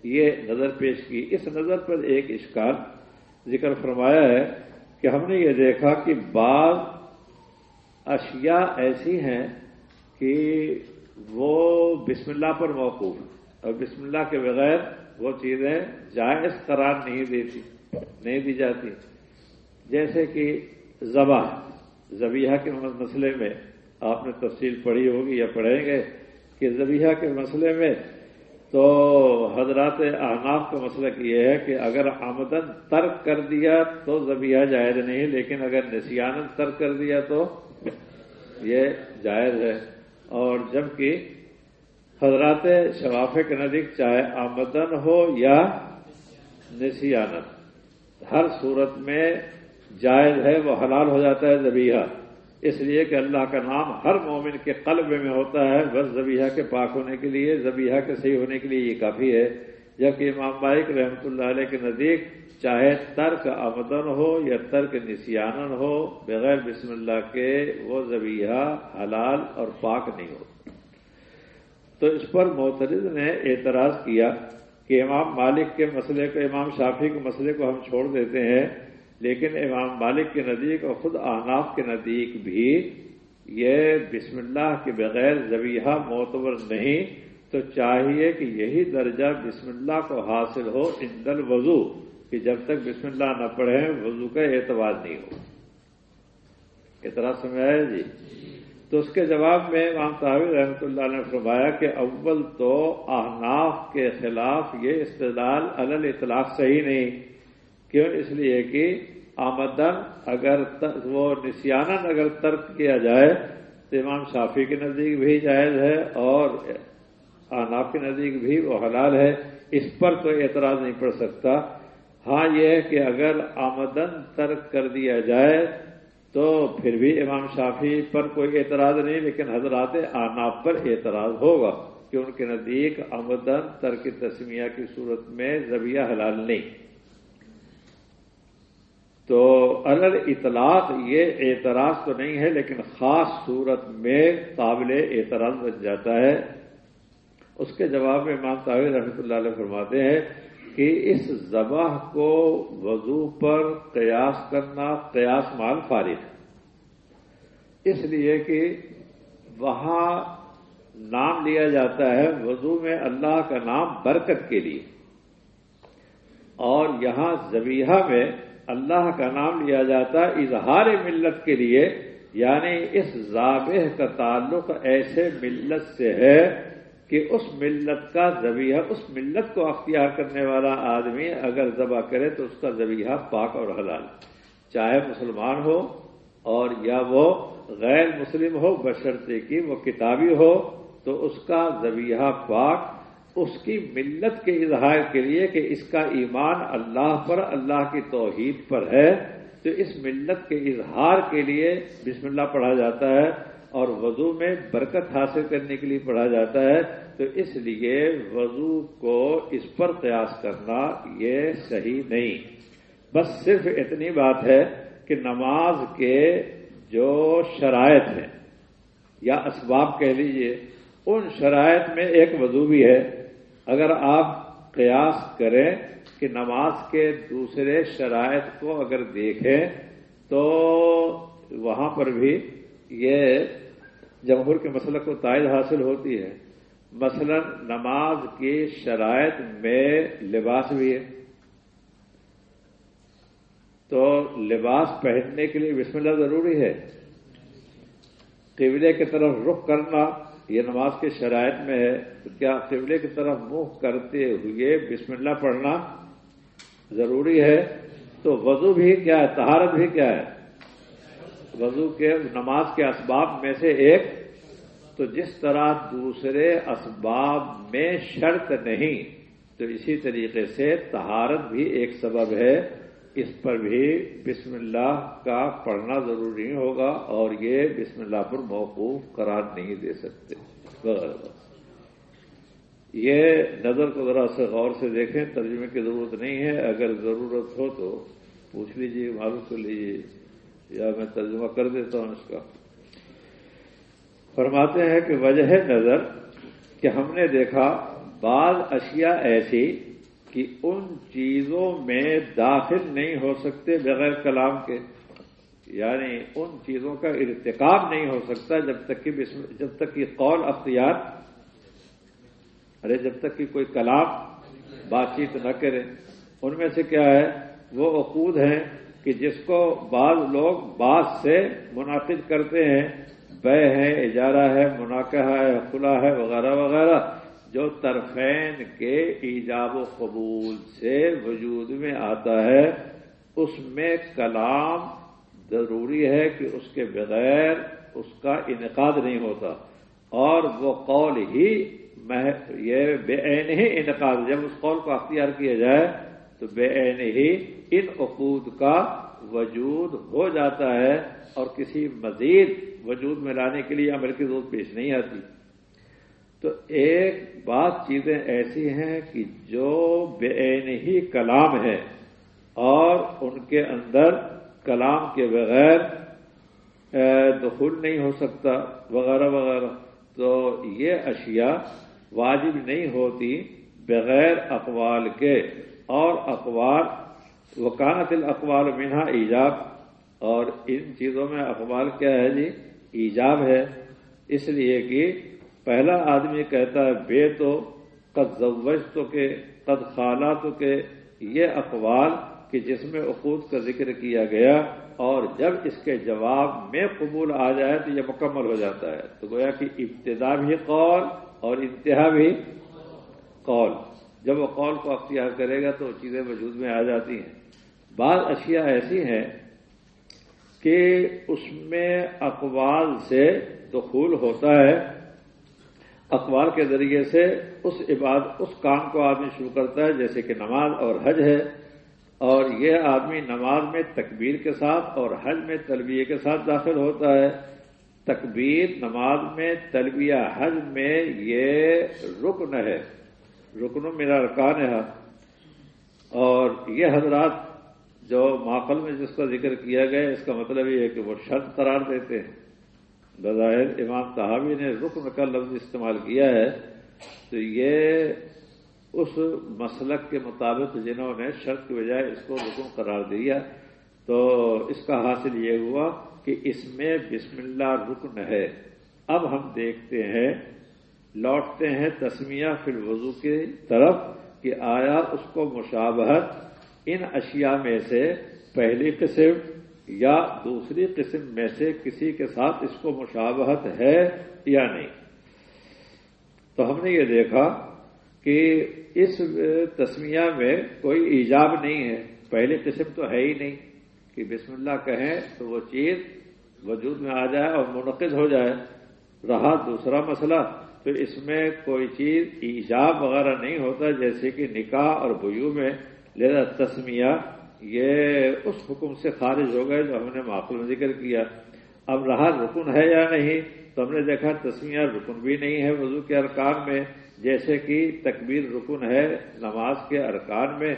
یہ نظر پیش کی۔ اس نظر پر ایک اشکال ذکر فرمایا ہے کہ ہم نے یہ دیکھا کہ بعض اشیاء ایسی ہیں کہ وہ بسم اللہ پر موقوف اور بسم اللہ کے بغیر وہ چیزیں جائز قرار نہیں دیتی، نہیں دی جاتی۔ جیسے کہ زبا زبیحہ کے مسئلے میں آپ نے تفصیل پڑھی ہوگی یا پڑھیں گے کہ زبیحہ کے مسئلے میں تو حضرات احناف کا مسئلہ یہ ہے کہ اگر آمدن ترک کر دیا تو زبیہ جائز نہیں، لیکن اگر نسیان ترک کر دیا تو یہ جائز ہے۔ اور جبکہ حضرات شفافے کے نزدیک چاہے آمدن ہو یا نسیانت، ہر صورت میں جائز ہے، وہ حلال ہو جاتا ہے زبیہ اس لیے کہ اللہ کا نام ہر مومن کے قلب میں ہوتا ہے، بس زبیہ کے پاک ہونے کے لیے زبیہ کے صحیح ہونے کے لیے یہ کافی ہے۔ جبکہ امام مائک رحمۃ اللہ علیہ کے نزدیک چاہے ترک آمدن ہو یا ترک نسیانن ہو، بغیر بسم اللہ کے وہ زبیہ حلال اور پاک نہیں ہو تو اس پر معترض نے اعتراض کیا کہ امام مالک کے مسئلے کو، امام شافی کے مسئلے کو ہم چھوڑ دیتے ہیں، لیکن امام مالک کے نزدیک اور خود احناف کے نزدیک بھی یہ بسم اللہ کے بغیر زبیحہ معتبر نہیں، تو چاہیے کہ یہی درجہ بسم اللہ کو حاصل ہو اندل وضو کہ جب تک بسم اللہ نہ پڑھیں وضو کا اعتبار نہیں ہو۔ اتنا سمجھایا جی؟ تو اس کے جواب میں امام صاحب رحمۃ اللہ نے فرمایا کہ اول تو احناف کے خلاف یہ استدال الل اطلاق صحیح نہیں، کیوں؟ اس لیے کہ آمدن اگر وہ نسیانن اگر ترک کیا جائے تو امام شافی کے نزدیک بھی جائز ہے اور احناف کے نزدیک بھی وہ حلال ہے۔ اس پر تو اعتراض نہیں پڑ سکتا۔ ہاں یہ ہے کہ اگر آمدن ترک کر دیا جائے تو پھر بھی امام شافی پر کوئی اعتراض نہیں، لیکن حضرات آناب پر اعتراض ہوگا کہ ان کے نزدیک آمدن ترک تسمیہ کی صورت میں زبیہ حلال نہیں۔ تو الر اطلاق یہ اعتراض تو نہیں ہے، لیکن خاص صورت میں قابل اعتراض بن جاتا ہے۔ اس کے جواب میں امام طاہر رحمۃ اللہ علیہ فرماتے ہیں کہ اس ذبح کو وضو پر قیاس کرنا قیاس مال فارغ ہے۔ اس لیے کہ وہاں نام لیا جاتا ہے وضو میں اللہ کا نام برکت کے لیے۔ اور یہاں زبیحہ میں اللہ کا نام لیا جاتا ہے اظہار ملت کے لیے یعنی اس ضابح کا تعلق ایسے ملت سے ہے کہ اس ملت کا زبیحہ اس ملت کو اختیار کرنے والا آدمی اگر ذبح کرے تو اس کا زبیحہ پاک اور حلال چاہے مسلمان ہو اور یا وہ غیر مسلم ہو، بشرطے کی وہ کتابی ہو، تو اس کا زبیحہ پاک، اس کی ملت کے اظہار کے لیے کہ اس کا ایمان اللہ پر، اللہ کی توحید پر ہے، تو اس ملت کے اظہار کے لیے بسم اللہ پڑھا جاتا ہے۔ اور وضو میں برکت حاصل کرنے کے لیے پڑھا جاتا ہے، تو اس لیے وضو کو اس پر قیاس کرنا یہ صحیح نہیں۔ بس صرف اتنی بات ہے کہ نماز کے جو شرائط ہیں، یا اسباب کہہ لیجیے، ان شرائط میں ایک وضو بھی ہے۔ اگر آپ قیاس کریں کہ نماز کے دوسرے شرائط کو اگر دیکھیں، تو وہاں پر بھی یہ جمہور کے مسئلہ کو تائید حاصل ہوتی ہے۔ مثلا نماز کی شرائط میں لباس بھی ہے۔ تو لباس پہننے کے لیے بسم اللہ ضروری ہے۔ قبلے کی طرف رخ کرنا یہ نماز کے شرائط میں ہے۔ تو کیا قبلے کی طرف منہ کرتے ہوئے بسم اللہ پڑھنا ضروری ہے؟ تو وضو بھی کیا ہے؟ تہارت بھی کیا ہے؟ وضو کے نماز کے اسباب میں سے ایک، تو جس طرح دوسرے اسباب میں شرط نہیں، تو اسی طریقے سے تہارت بھی ایک سبب ہے۔ اس پر بھی بسم اللہ کا پڑھنا ضروری ہوگا اور یہ بسم اللہ پر موقوف قرار نہیں دے سکتے۔ یہ نظر کو ذرا سے غور سے دیکھیں، ترجمے کی ضرورت نہیں ہے۔ اگر ضرورت ہو تو پوچھ لیجیے معلوم کر لیجیے یا میں ترجمہ کر دیتا ہوں اس کا۔ فرماتے ہیں کہ وجہ نظر کہ ہم نے دیکھا بعض اشیاء ایسی کہ ان چیزوں میں داخل نہیں ہو سکتے بغیر کلام کے۔ یعنی ان چیزوں کا ارتقاب نہیں ہو سکتا جب تک کہ جب تک کہ قول اختیار ارے جب تک کہ کوئی کلام بات چیت نہ کرے۔ ان میں سے کیا ہے؟ وہ عقود ہیں۔ کہ جس کو بعض لوگ بعض سے منعقد کرتے ہیں، بے ہے، اجارہ ہے مناقع ہے، خلا ہے، وغیرہ وغیرہ، جو طرفین کے ایجاب و قبول سے وجود میں آتا ہے، اس میں کلام ضروری ہے کہ اس کے بغیر اس کا انعقاد نہیں ہوتا۔ اور وہ قول ہی یہ بے عین ہی انعقاد، جب اس قول کو اختیار کیا جائے تو بے عین ہی ان عقود کا وجود ہو جاتا ہے اور کسی مزید وجود میں لانے کے لیے عمل کی ضرورت پیش نہیں آتی۔ تو ایک بات چیزیں ایسی ہیں کہ جو بے ہی کلام ہے اور ان کے اندر کلام کے بغیر دخول نہیں ہو سکتا، وغیرہ وغیرہ۔ تو یہ اشیاء واجب نہیں ہوتی بغیر اقوال کے۔ اور اقوال وکانت الاقوال منہا ایجاب، اور ان چیزوں میں اقوال کیا ہے جی؟ ایجاب ہے۔ اس لیے کہ پہلا آدمی کہتا ہے، بے تو، قد زوج تو کے، قد خالہ تو کے۔ یہ اقوال کہ جس میں عقود کا ذکر کیا گیا، اور جب اس کے جواب میں قبول آ جائے تو یہ مکمل ہو جاتا ہے۔ تو گویا کہ ابتدا بھی قول اور انتہا بھی قول۔ جب وہ قول کو اختیار کرے گا تو چیزیں وجود میں آ جاتی ہیں۔ بعض اشیاء ایسی ہیں کہ اس میں اقوال سے دخول ہوتا ہے۔ اخبار کے ذریعے سے اس عباد، اس کام کو آدمی شروع کرتا ہے، جیسے کہ نماز اور حج ہے۔ اور یہ آدمی نماز میں تکبیر کے ساتھ اور حج میں تلبیہ کے ساتھ داخل ہوتا ہے۔ تکبیر نماز میں، تلبیہ حج میں یہ رکن ہے۔ رکن میرا رکان ہے اور یہ حضرات جو ماقل میں جس کا ذکر کیا گیا اس کا مطلب یہ ہے کہ وہ شرط قرار دیتے ہیں۔ بظاہر امام صحابی نے رکن کا لفظ استعمال کیا ہے، تو یہ اس مسلک کے مطابق جنہوں نے شرط کی بجائے اس کو رکن قرار دیا، تو اس کا حاصل یہ ہوا کہ اس میں بسم اللہ رکن ہے۔ اب ہم دیکھتے ہیں لوٹتے ہیں تسمیہ فی الوضو کی طرف کہ آیا اس کو مشابہت ان اشیاء میں سے پہلی قسم یا دوسری قسم میں سے کسی کے ساتھ اس کو مشابہت ہے یا نہیں۔ تو ہم نے یہ دیکھا کہ اس تسمیہ میں کوئی ایجاب نہیں ہے۔ پہلی قسم تو ہے ہی نہیں کہ بسم اللہ کہیں تو وہ چیز وجود میں آ جائے اور منعقد ہو جائے۔ رہا دوسرا مسئلہ۔ تو اس میں کوئی چیز ایجاب وغیرہ نہیں ہوتا، جیسے کہ نکاح اور بیو میں، لہذا تسمیہ، یہ اس حکم سے خارج ہو گئے جو ہم نے معقول ذکر کیا۔ اب رہا رکن ہے یا نہیں؟ تو ہم نے دیکھا تسمیہ رکن بھی نہیں ہے وضو کے ارکان میں، جیسے کہ تکبیر رکن ہے نماز کے ارکان میں،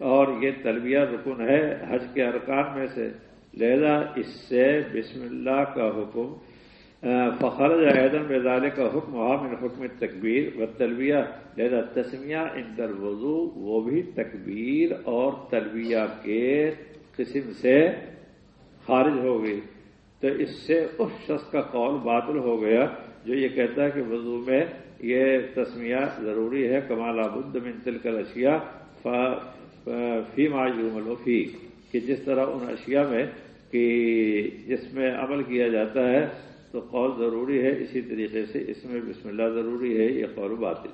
اور یہ تلبیہ رکن ہے حج کے ارکان میں سے۔ لہذا اس سے بسم اللہ کا حکم فخر ایدن بزالے کا حکم عام حکم تکبیر و تلبیہ لہذا تسمیہ اندر وضو وہ بھی تکبیر اور تلبیہ کے قسم سے خارج ہو گئی۔ تو اس سے اس شخص کا قول باطل ہو گیا جو یہ کہتا ہے کہ وضو میں یہ تسمیہ ضروری ہے، کمال آبد من تلکل اشیاء فی معیوم فی کہ جس طرح ان اشیاء میں، کہ جس میں عمل کیا جاتا ہے تو قول ضروری ہے اسی طریقے سے اس میں بسم اللہ ضروری ہے یہ قول باطل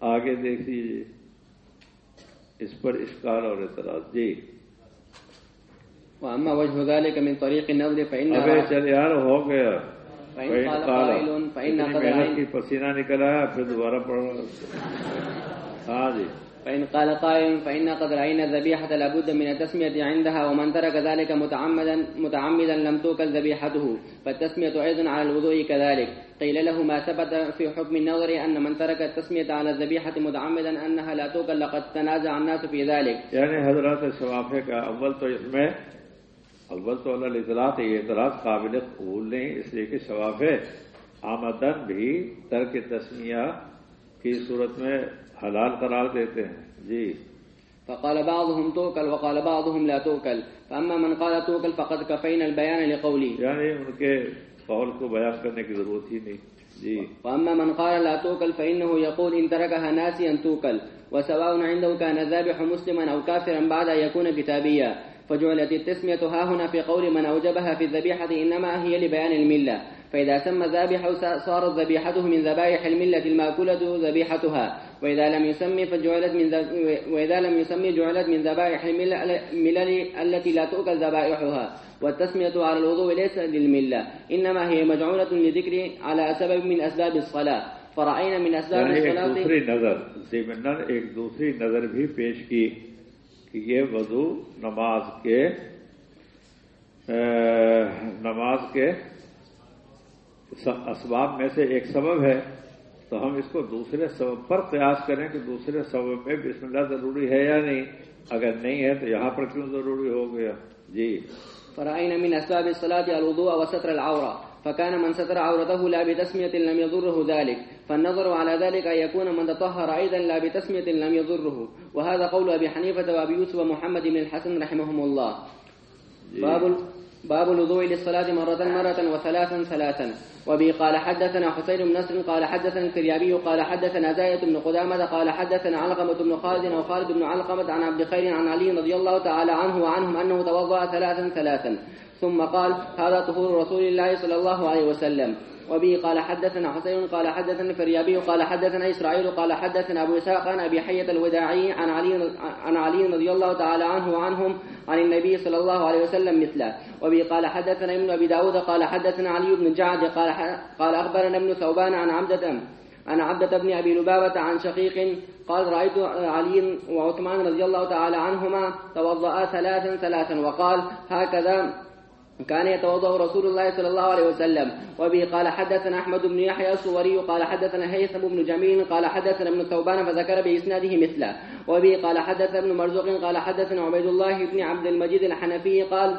آگے دیکھ لیجیے اس پر اشکال اور اعتراض۔ جی۔ وأما وجه ذلك من طريق النظر فإن ابے چل یار ہو گیا۔ فإن قال قائل فإن قد پسینہ نکل آیا پھر دوبارہ پڑھو۔ ہاں جی۔ فإن قال قائل فإن قد رأينا الذبيحة لابد من التسمية عندها ومن ترك ذلك متعمدا متعمدا لم توكل ذبيحته فالتسمية أيضا على الوضوء كذلك. قيل له ما ثبت في حكم النظر أن من ترك التسمية على الذبيحة متعمدا أنها لا توكل لقد تنازع الناس في ذلك. یعنی حضرات شوافے کا اول تو اس میں اول تو اللہ اطلاع یہ اعتراض قابل قبول نہیں، اس لیے کہ شوافے آمدن بھی ترک تسمیہ کی صورت میں حلال قرار دیتے ہیں۔ جی۔ فقال بعضهم توكل وقال بعضهم لا توكل فأما من قال توكل فقد كفينا البيان لقوله یعنی ان کے قول کو بیان کرنے کی ضرورت ہی نہیں۔ جی۔ وأما من قال لا توكل فإنه يقول إن تركها ناسيا توكل وسواء عنده كان الذابح مسلما أو كافرا بعد أن يكون كتابيا فجعلت التسمية ها هنا في قول من أوجبها في الذبيحة إنما هي لبيان الملة فإذا سمى الذابح صارت ذبيحته من ذبائح الملة المأكولة ذبيحتها وإذا لم يسمي فجعلت من. وإذا لم يسمي جعلت من ذبائح الملل التي لا تؤكل ذبائحها والتسمية على الوضوء ليس للملة إنما هي مجعولة لذكر على سبب من أسباب الصلاة فرأينا من أسباب ایک الصلاة دوسری نظر ضمن ایک دوسری نظر بھی پیش کی کہ یہ وضو نماز کے نماز کے اسباب میں سے ایک سبب ہے تو ہم اس کو دوسرے سبب پر قیاس کریں کہ دوسرے سبب میں بسم اللہ ضروری ہے یا نہیں۔ اگر نہیں ہے تو یہاں پر کیوں ضروری ہو گیا؟ جی۔ فرأينا من أسباب الصلاة الوضوء وستر العورة فكان من ستر عورته لا بتسمية لم يضره ذلك فالنظر على ذلك أن يكون من تطهر أيضا لا بتسمية لم يضره. وهذا قول أبي حنيفة وأبي يوسف ومحمد بن الحسن رحمهم الله. باب باب الوضوء للصلاة مرة مرة وثلاثا ثلاثا. وبه قال حدثنا حسين بن نصر قال حدثنا الكريابي قال حدثنا زاية بن قدامة قال حدثنا علقمة بن خالد أو خالد بن علقمة عن عبد خير عن علي رضي الله تعالى عنه وعنهم أنه توضأ ثلاثا ثلاثا. ثم قال هذا طهور رسول الله صلى الله عليه وسلم. وبه قال حدثنا حسين قال حدثنا الفريابي قال حدثنا إسرائيل قال حدثنا أبو إسحاق عن أبي حية الوداعي عن علي عن علي رضي الله تعالى عنه وعنهم عن النبي صلى الله عليه وسلم مثله. وبه قال حدثنا ابن أبي داود قال حدثنا علي بن جعد قال قال أخبرنا ابن ثوبان عن عبدة عن عبدة بن أبي لبابة عن شقيق قال رأيت علي وعثمان رضي الله تعالى عنهما توضأ ثلاثا ثلاثا وقال هكذا كان يتوضأ رسول الله صلى الله عليه وسلم. وبه قال حدثنا أحمد بن يحيى الصوري قال حدثنا هيثم بن جميل قال حدثنا ابن ثوبان فذكر بإسناده مثله. وبه قال حدثنا ابن مرزوق قال حدثنا عبيد الله بن عبد المجيد الحنفي قال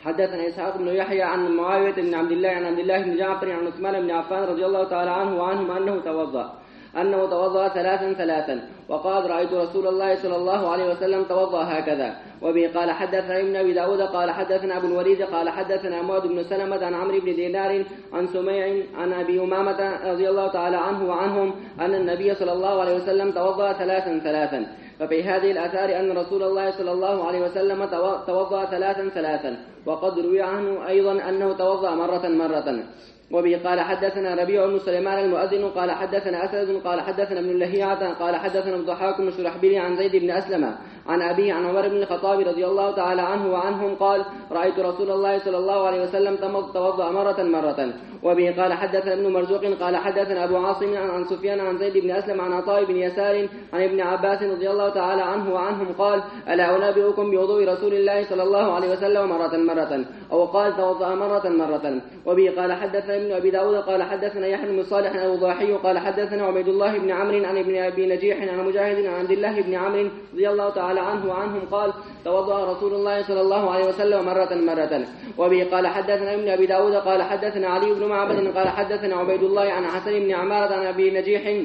حدثنا إسحاق بن يحيى عن معاوية بن عبد الله عن عبد الله بن جعفر عن عثمان بن عفان رضي الله تعالى عنه وعنهم أنه توضأ. أنه توضأ ثلاثا ثلاثا وقال رأيت رسول الله صلى الله عليه وسلم توضأ هكذا. وبه قال حدثنا ابن أبي داود قال حدثنا أبو الوليد قال حدثنا معاذ بن سلمة عن عمرو بن دينار عن سميع عن أبي أمامة رضي الله تعالى عنه وعنهم أن النبي صلى الله عليه وسلم توضأ ثلاثا ثلاثا. ففي هذه الآثار أن رسول الله صلى الله عليه وسلم توضأ ثلاثا ثلاثا وقد روي عنه أيضا أنه توضأ مرة مرة. وبه قال حدثنا ربيع بن سليمان المؤذن قال حدثنا أسد قال حدثنا ابن اللهيعة قال حدثنا الضحاك بن شرحبيل عن زيد بن أسلم عن أبيه عن عمر بن الخطاب رضي الله تعالى عنه وعنهم قال رأيت رسول الله صلى الله عليه وسلم توضأ مرة مرة. وبه قال حدثنا ابن مرزوق قال حدثنا أبو عاصم عن سفيان عن زيد بن أسلم عن عطاء بن يسار عن ابن عباس رضي الله تعالى عنه وعنهم قال ألا أنبئكم بوضوء رسول الله صلى الله عليه وسلم مرة مرة؟ أو قال توضأ مرة مرة. وبه قال حدثنا ابن أبي داود قال حدثنا يحيى بن صالح الأوضاحي قال حدثنا عبيد الله بن عمرو عن ابن أبي نجيح عن مجاهد عن عبد الله بن عمرو رضي الله تعالى عنه وعنهم قال توضأ رسول الله صلى الله عليه وسلم مرة مرة. وبه قال حدثنا ابن أبي داود قال حدثنا علي بن معبد قال حدثنا عبيد الله عن حسن بن عمارة عن أبي نجيح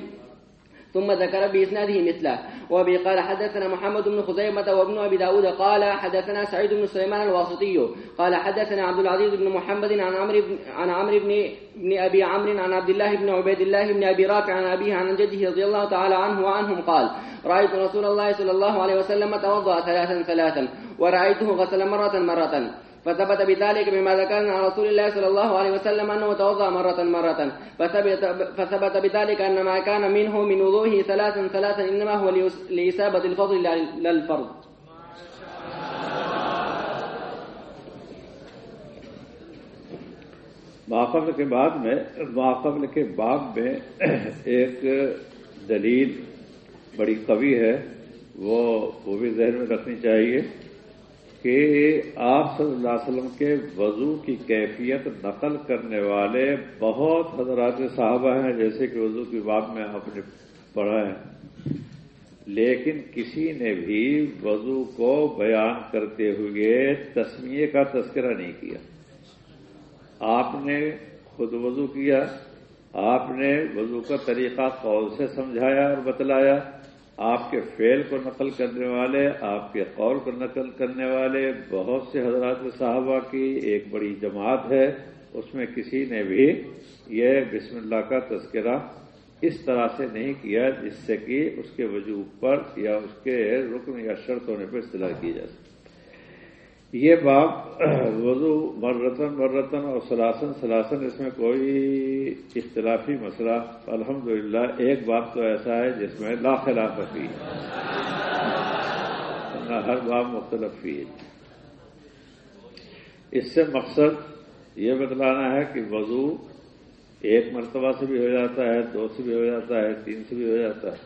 ثم ذكر بإسناده مثله. وبه قال حدثنا محمد بن خزيمة وابن أبي داود قال حدثنا سعيد بن سليمان الواسطي. قال حدثنا عبد العزيز بن محمد عن عمرو عن عمرو بن بن أبي عمرو عن عبد الله بن عبيد الله بن أبي رافع عن أبيه عن جده رضي الله تعالى عنه وعنهم قال رأيت رسول الله صلى الله عليه وسلم توضأ ثلاثا ثلاثا ورأيته غسل مرة مرة. فثبت بذلك بما ذكرنا عن رسول الله صلى الله عليه وسلم أنه توضأ مرة مرة. فثبت, فثبت بذلك أن ما كان منه من وضوءه ثلاثا ثلاثا إنما هو لإسابة الفضل للفرض ماقبل کے بعد میں ماقبل کے باب میں ایک دلیل بڑی قوی ہے وہ وہ بھی ذہن میں رکھنی چاہیے۔ کہ آپ صلی اللہ علیہ وسلم کے وضو کی کیفیت نقل کرنے والے بہت حضرات صحابہ ہیں، جیسے کہ وضو کی بات میں آپ نے پڑھا ہے۔ لیکن کسی نے بھی وضو کو بیان کرتے ہوئے تسمیے کا تذکرہ نہیں کیا۔ آپ نے خود وضو کیا، آپ نے وضو کا طریقہ قول سے سمجھایا اور بتلایا۔ آپ کے فعل کو نقل کرنے والے، آپ کے قول کو نقل کرنے والے، بہت سے حضرات صحابہ کی ایک بڑی جماعت ہے، اس میں کسی نے بھی یہ بسم اللہ کا تذکرہ اس طرح سے نہیں کیا جس سے کہ اس کے وجوب پر یا اس کے رکن یا شرط ہونے پر اصطلاح کی جا سکے۔ یہ باب وضو مرتن مرتن اور سلاسن سلاسن، اس میں کوئی اختلافی مسئلہ۔ الحمدللہ، ایک باب تو ایسا ہے جس میں لا خلاف فی۔ ہر باب مختلف فی۔ اس سے مقصد یہ بتلانا ہے کہ وضو ایک مرتبہ سے بھی ہو جاتا ہے، دو سے بھی ہو جاتا ہے، تین سے بھی ہو جاتا ہے۔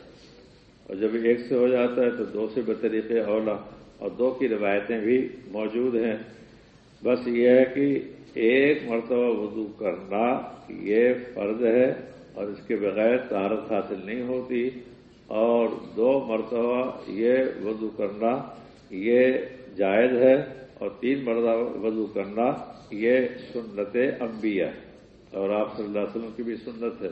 اور جب ایک سے ہو جاتا ہے تو دو سے بطریقے اولا اور دو کی روایتیں بھی موجود ہیں۔ بس یہ ہے کہ ایک مرتبہ وضو کرنا یہ فرض ہے اور اس کے بغیر تہارت حاصل نہیں ہوتی۔ اور دو مرتبہ یہ وضو کرنا یہ جائز ہے اور تین مرتبہ وضو کرنا یہ سنت انبیاء اور آپ صلی اللہ علیہ وسلم کی بھی سنت ہے۔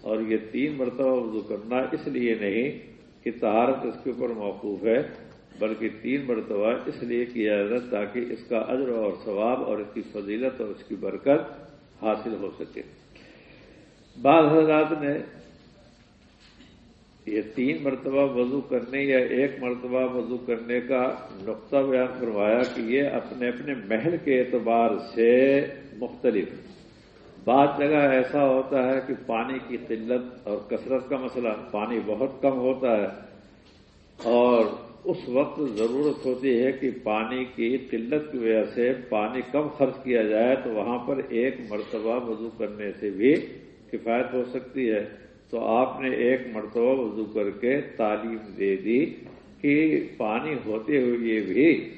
اور یہ تین مرتبہ وضو کرنا اس لیے نہیں کہ طہارت اس کے اوپر موقوف ہے۔ بلکہ تین مرتبہ اس لیے کیا جاتا تاکہ اس کا عزر اور ثواب اور اس کی فضیلت اور اس کی برکت حاصل ہو سکے۔ بعض حضرات نے یہ تین مرتبہ وضو کرنے یا ایک مرتبہ وضو کرنے کا نقطہ بیان فرمایا کہ یہ اپنے اپنے محل کے اعتبار سے مختلف بعض جگہ ایسا ہوتا ہے کہ پانی کی قلت اور کثرت کا مسئلہ، پانی بہت کم ہوتا ہے اور اس وقت ضرورت ہوتی ہے کہ پانی کی قلت کی وجہ سے پانی کم خرچ کیا جائے تو وہاں پر ایک مرتبہ وضو کرنے سے بھی کفایت ہو سکتی ہے۔ تو آپ نے ایک مرتبہ وضو کر کے تعلیم دے دی کہ پانی ہوتے ہوئے بھی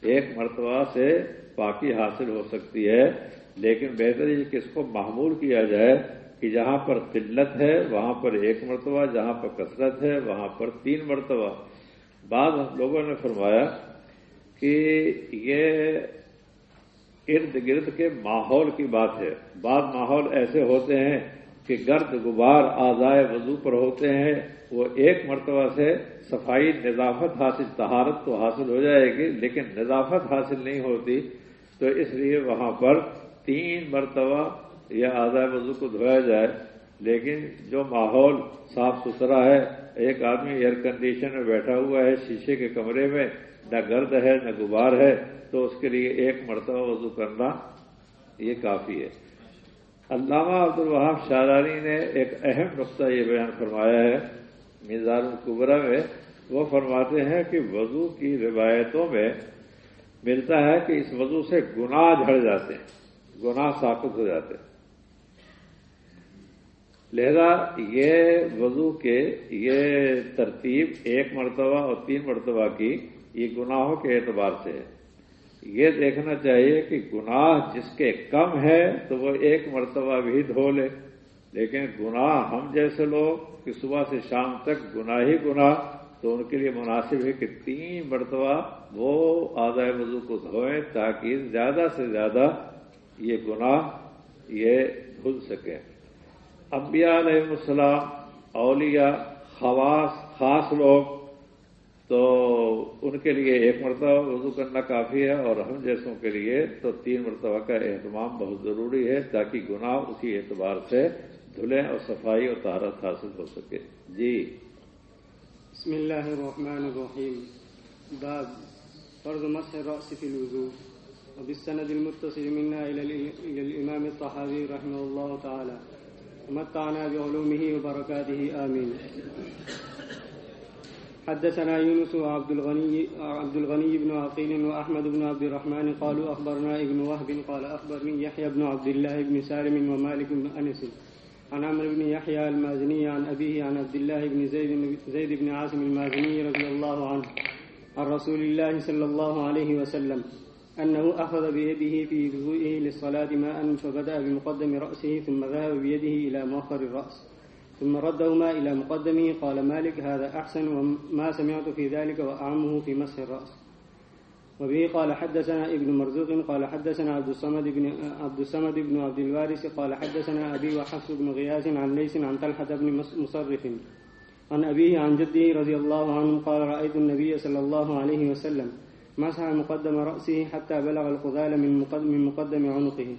ایک مرتبہ سے پاکی حاصل ہو سکتی ہے۔ لیکن بہتر یہ کہ اس کو معمول کیا جائے کہ جہاں پر قلت ہے، وہاں پر ایک مرتبہ، جہاں پر کثرت ہے، وہاں پر تین مرتبہ۔ بعض لوگوں نے فرمایا کہ یہ ارد گرد کے ماحول کی بات ہے۔ بعض ماحول ایسے ہوتے ہیں کہ گرد غبار آزائے وضو پر ہوتے ہیں، وہ ایک مرتبہ سے صفائی، نظافت حاصل تہارت تو حاصل ہو جائے گی، لیکن نظافت حاصل نہیں ہوتی۔ تو اس لیے وہاں پر تین مرتبہ یا آزائے وضو کو دھویا جائے، لیکن جو ماحول صاف ستھرا ہے ایک آدمی ایئر کنڈیشن میں بیٹھا ہوا ہے، شیشے کے کمرے میں، نہ گرد ہے، نہ غبار ہے، تو اس کے لیے ایک مرتبہ وضو کرنا یہ کافی ہے۔ علامہ عبد الوہاب شاہرانی نے ایک اہم نقطہ یہ بیان فرمایا ہے، میزان القبرا میں، وہ فرماتے ہیں کہ وضو کی روایتوں میں ملتا ہے کہ اس وضو سے گناہ جھڑ جاتے ہیں، گناہ ثابت ہو جاتے ہیں۔ لہذا یہ وضو کے یہ ترتیب ایک مرتبہ اور تین مرتبہ کی یہ گناہوں کے اعتبار سے ہے۔ یہ دیکھنا چاہیے کہ گناہ جس کے کم ہے تو وہ ایک مرتبہ بھی دھو لے، لیکن گناہ ہم جیسے لوگ کہ صبح سے شام تک گناہ ہی گناہ، تو ان کے لیے مناسب ہے کہ تین مرتبہ وہ آدھائے وضو کو دھوئیں تاکہ زیادہ سے زیادہ یہ گناہ یہ دھل سکے انبیاء علیہ السلام، اولیاء، خواص، خاص لوگ، تو ان کے لیے ایک مرتبہ وضو کرنا کافی ہے اور ہم جیسوں کے لیے تو تین مرتبہ کا اہتمام بہت ضروری ہے تاکہ گناہ اسی اعتبار سے دھلیں اور صفائی اور تہارت حاصل ہو سکے۔ جی۔ بسم اللہ الرحمن الرحیم۔ باب فرض مسح الرأس في الوضوء وبالسند المتصل منا إلى الإمام الطحاوي رحمه الله تعالى ومتعنا بعلومه وبركاته. آمين. حدثنا يونس وعبد الغني عبد الغني بن عقيل وأحمد بن عبد الرحمن قالوا أخبرنا ابن وهب قال أخبرني يحيى بن عبد الله بن سالم ومالك بن أنس. عن عمرو بن يحيى المازني عن أبيه عن عبد الله بن زيد زيد بن عاصم المازني رضي الله عنه عن رسول الله صلى الله عليه وسلم. أنه أخذ بيده في وضوئه للصلاة ماء فبدأ بمقدم رأسه ثم ذهب بيده إلى مؤخر الرأس ثم ردهما إلى مقدمه. قال مالك هذا أحسن وما سمعت في ذلك وأعمه في مسح الرأس. وبه قال حدثنا ابن مرزوق. قال حدثنا عبد الصمد بن عبد الصمد بن عبد الوارث. قال حدثنا أبي وحفص بن غياث عن ليس عن طلحة بن مصرف عن أبيه عن جده رضي الله عنه قال رأيت النبي صلى الله عليه وسلم مسح مقدم رأسه حتى بلغ القذال من مقدم, من مقدم عنقه.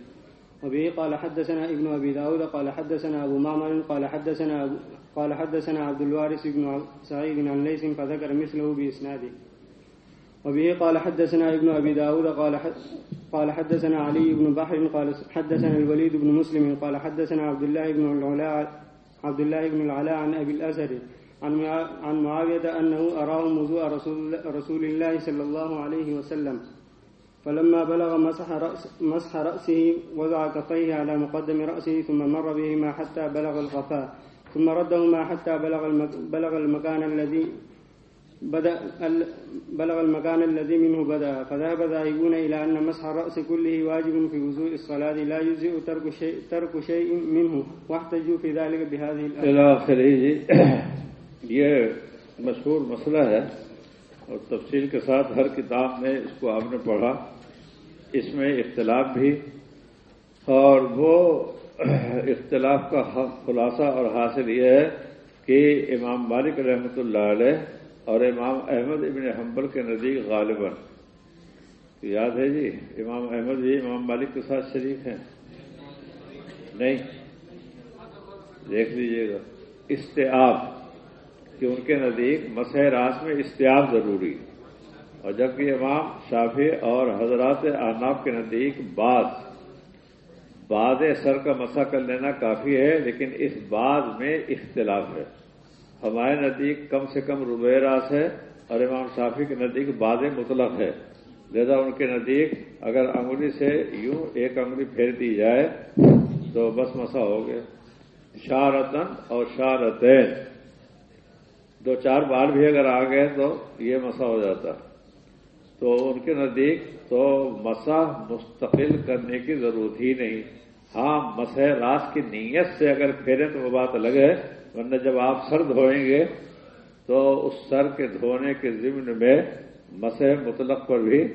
وبه قال حدثنا ابن أبي داود قال حدثنا أبو معمر قال حدثنا قال حدثنا عبد الوارث بن سعيد عن ليس فذكر مثله بإسناده. وبه قال حدثنا ابن أبي داود قال قال حدثنا علي بن بحر قال حدثنا الوليد بن مسلم قال حدثنا عبد الله بن العلاء عبد الله بن العلاء عن أبي الأزهر عن معاوية أنه أراهم وضوء رسول, رسول الله صلى الله عليه وسلم. فلما بلغ مسح, رأس مسح رأسه وضع كفيه على مقدم رأسه ثم مر بهما حتى بلغ القفاء ثم ردهما حتى بلغ بلغ المكان الذي بدأ بلغ المكان الذي منه بدأ. فذهب ذاهبون إلى أن مسح الرأس كله واجب في وضوء الصلاة لا يجزئ ترك شيء, ترك شيء منه. واحتجوا في ذلك بهذه الآية. إلى آخره. یہ مشہور مسئلہ ہے اور تفصیل کے ساتھ ہر کتاب میں اس کو آپ نے پڑھا، اس میں اختلاف بھی اور وہ اختلاف کا خلاصہ اور حاصل یہ ہے کہ امام مالک رحمۃ اللہ علیہ اور امام احمد ابن حنبل کے نزدیک غالباً۔ یاد ہے جی امام احمد بھی امام مالک کے ساتھ شریف ہیں۔ نہیں، دیکھ لیجیے گا۔ استعاب۔ کہ ان کے نزدیک مسح راس میں استعاب ضروری اور جبکہ امام شافی اور حضرات احناب کے نزدیک بعض بعض سر کا مسا کر لینا کافی ہے، لیکن اس بعد میں اختلاف ہے۔ ہمارے نزدیک کم سے کم روبے راس ہے اور امام شافی کے نزدیک بعض مطلق ہے۔ لہذا ان کے نزدیک اگر انگلی سے یوں ایک انگلی پھیر دی جائے تو بس مسا ہو گیا۔ شارتن اور شارتین۔ دو چار بال بھی اگر آ گئے تو یہ مسا ہو جاتا۔ تو ان کے نزدیک تو مسا مستقل کرنے کی ضرورت ہی نہیں۔ ہاں مسح راس کی نیت سے اگر پھیریں تو وہ بات الگ ہے، ورنہ جب آپ سر دھوئیں گے تو اس سر کے دھونے کے ضمن میں مسح مطلق پر بھی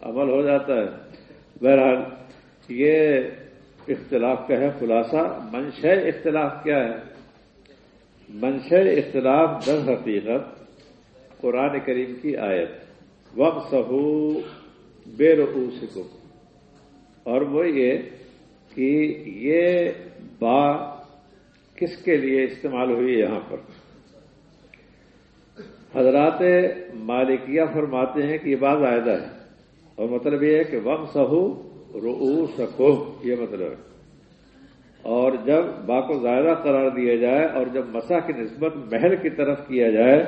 عمل ہو جاتا ہے۔ بہرحال، یہ اختلاف کا ہے، خلاصہ منشا اختلاف کیا ہے۔ منشا اختلاف در حقیقت قرآن کریم کی آیت وق سہو بے رؤوسکم اور وہ یہ کہ یہ با کس کے لیے استعمال ہوئی یہاں پر؟ حضرات مالکیہ فرماتے ہیں کہ یہ بات عائدہ ہے۔ اور مطلب یہ ہے کہ وم سہو رو سکو یہ مطلب ہے۔ اور جب با کو زائرہ قرار دیا جائے اور جب مسا کی نسبت محل کی طرف کیا جائے،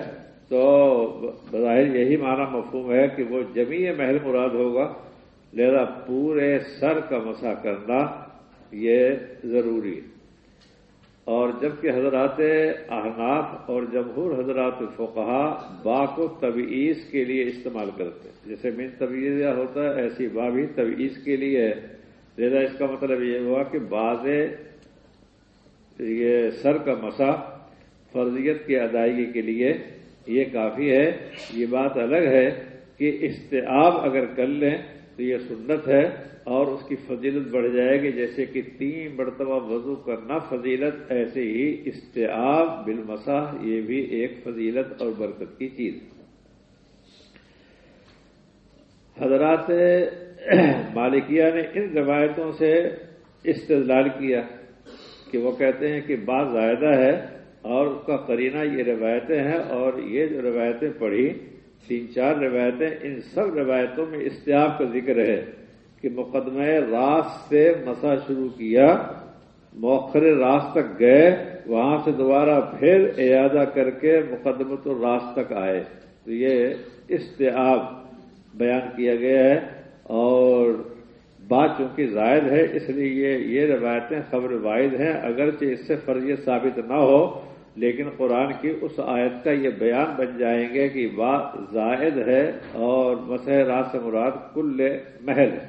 تو بظاہر یہی معنی مفہوم ہے کہ وہ جمی محل مراد ہوگا۔ لہذا پورے سر کا مسا کرنا یہ ضروری ہے۔ اور جبکہ حضرات احناف اور جمہور حضرات فقہا با کو طبیعیز کے لیے استعمال کرتے ہیں۔ جیسے من طبیعیہ ہوتا ہے، ایسی با بھی طبیعیز کے لیے ہے۔ لہذا اس کا مطلب یہ ہوا کہ بعض یہ سر کا مسا فرضیت کی ادائیگی کے لیے یہ کافی ہے۔ یہ بات الگ ہے کہ استعاب اگر کر لیں تو یہ سنت ہے اور اس کی فضیلت بڑھ جائے گی۔ جیسے کہ تین مرتبہ وضو کرنا فضیلت، ایسے ہی استعاب بالمساح یہ بھی ایک فضیلت اور برکت کی چیز۔ حضرات مالکیہ نے ان روایتوں سے استدلال کیا کہ وہ کہتے ہیں کہ بعض زائدہ ہے اور اس کا قرینہ یہ روایتیں ہیں اور یہ جو روایتیں پڑھی، تین چار روایتیں، ان سب روایتوں میں استعاب کا ذکر ہے کہ مقدمہ راس سے مسا شروع کیا موخر راس تک گئے، وہاں سے دوبارہ پھر اعادہ کر کے مقدمت راس تک آئے۔ تو یہ استعاب بیان کیا گیا ہے۔ اور بات چونکہ زائد ہے، اس لیے یہ روایتیں خبر واحد ہیں۔ اگرچہ اس سے فرضیت ثابت نہ ہو، لیکن قرآن کی اس آیت کا یہ بیان بن جائیں گے کہ بات زائد ہے اور مسح راس مراد کل محل۔ ہے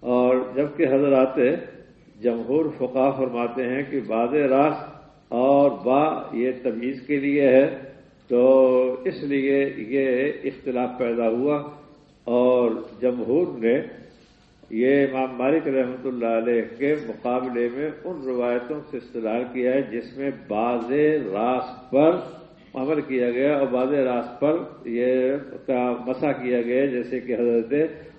اور جبکہ حضرات جمہور فقا فرماتے ہیں کہ باز راس اور با یہ تمیز کے لیے ہے، تو اس لیے یہ اختلاف پیدا ہوا۔ اور جمہور نے یہ امام مالک رحمۃ اللہ علیہ کے مقابلے میں ان روایتوں سے استعار کیا ہے جس میں باز راس پر عمل کیا گیا اور باز راس پر یہ مسا کیا گیا جیسے کہ حضرت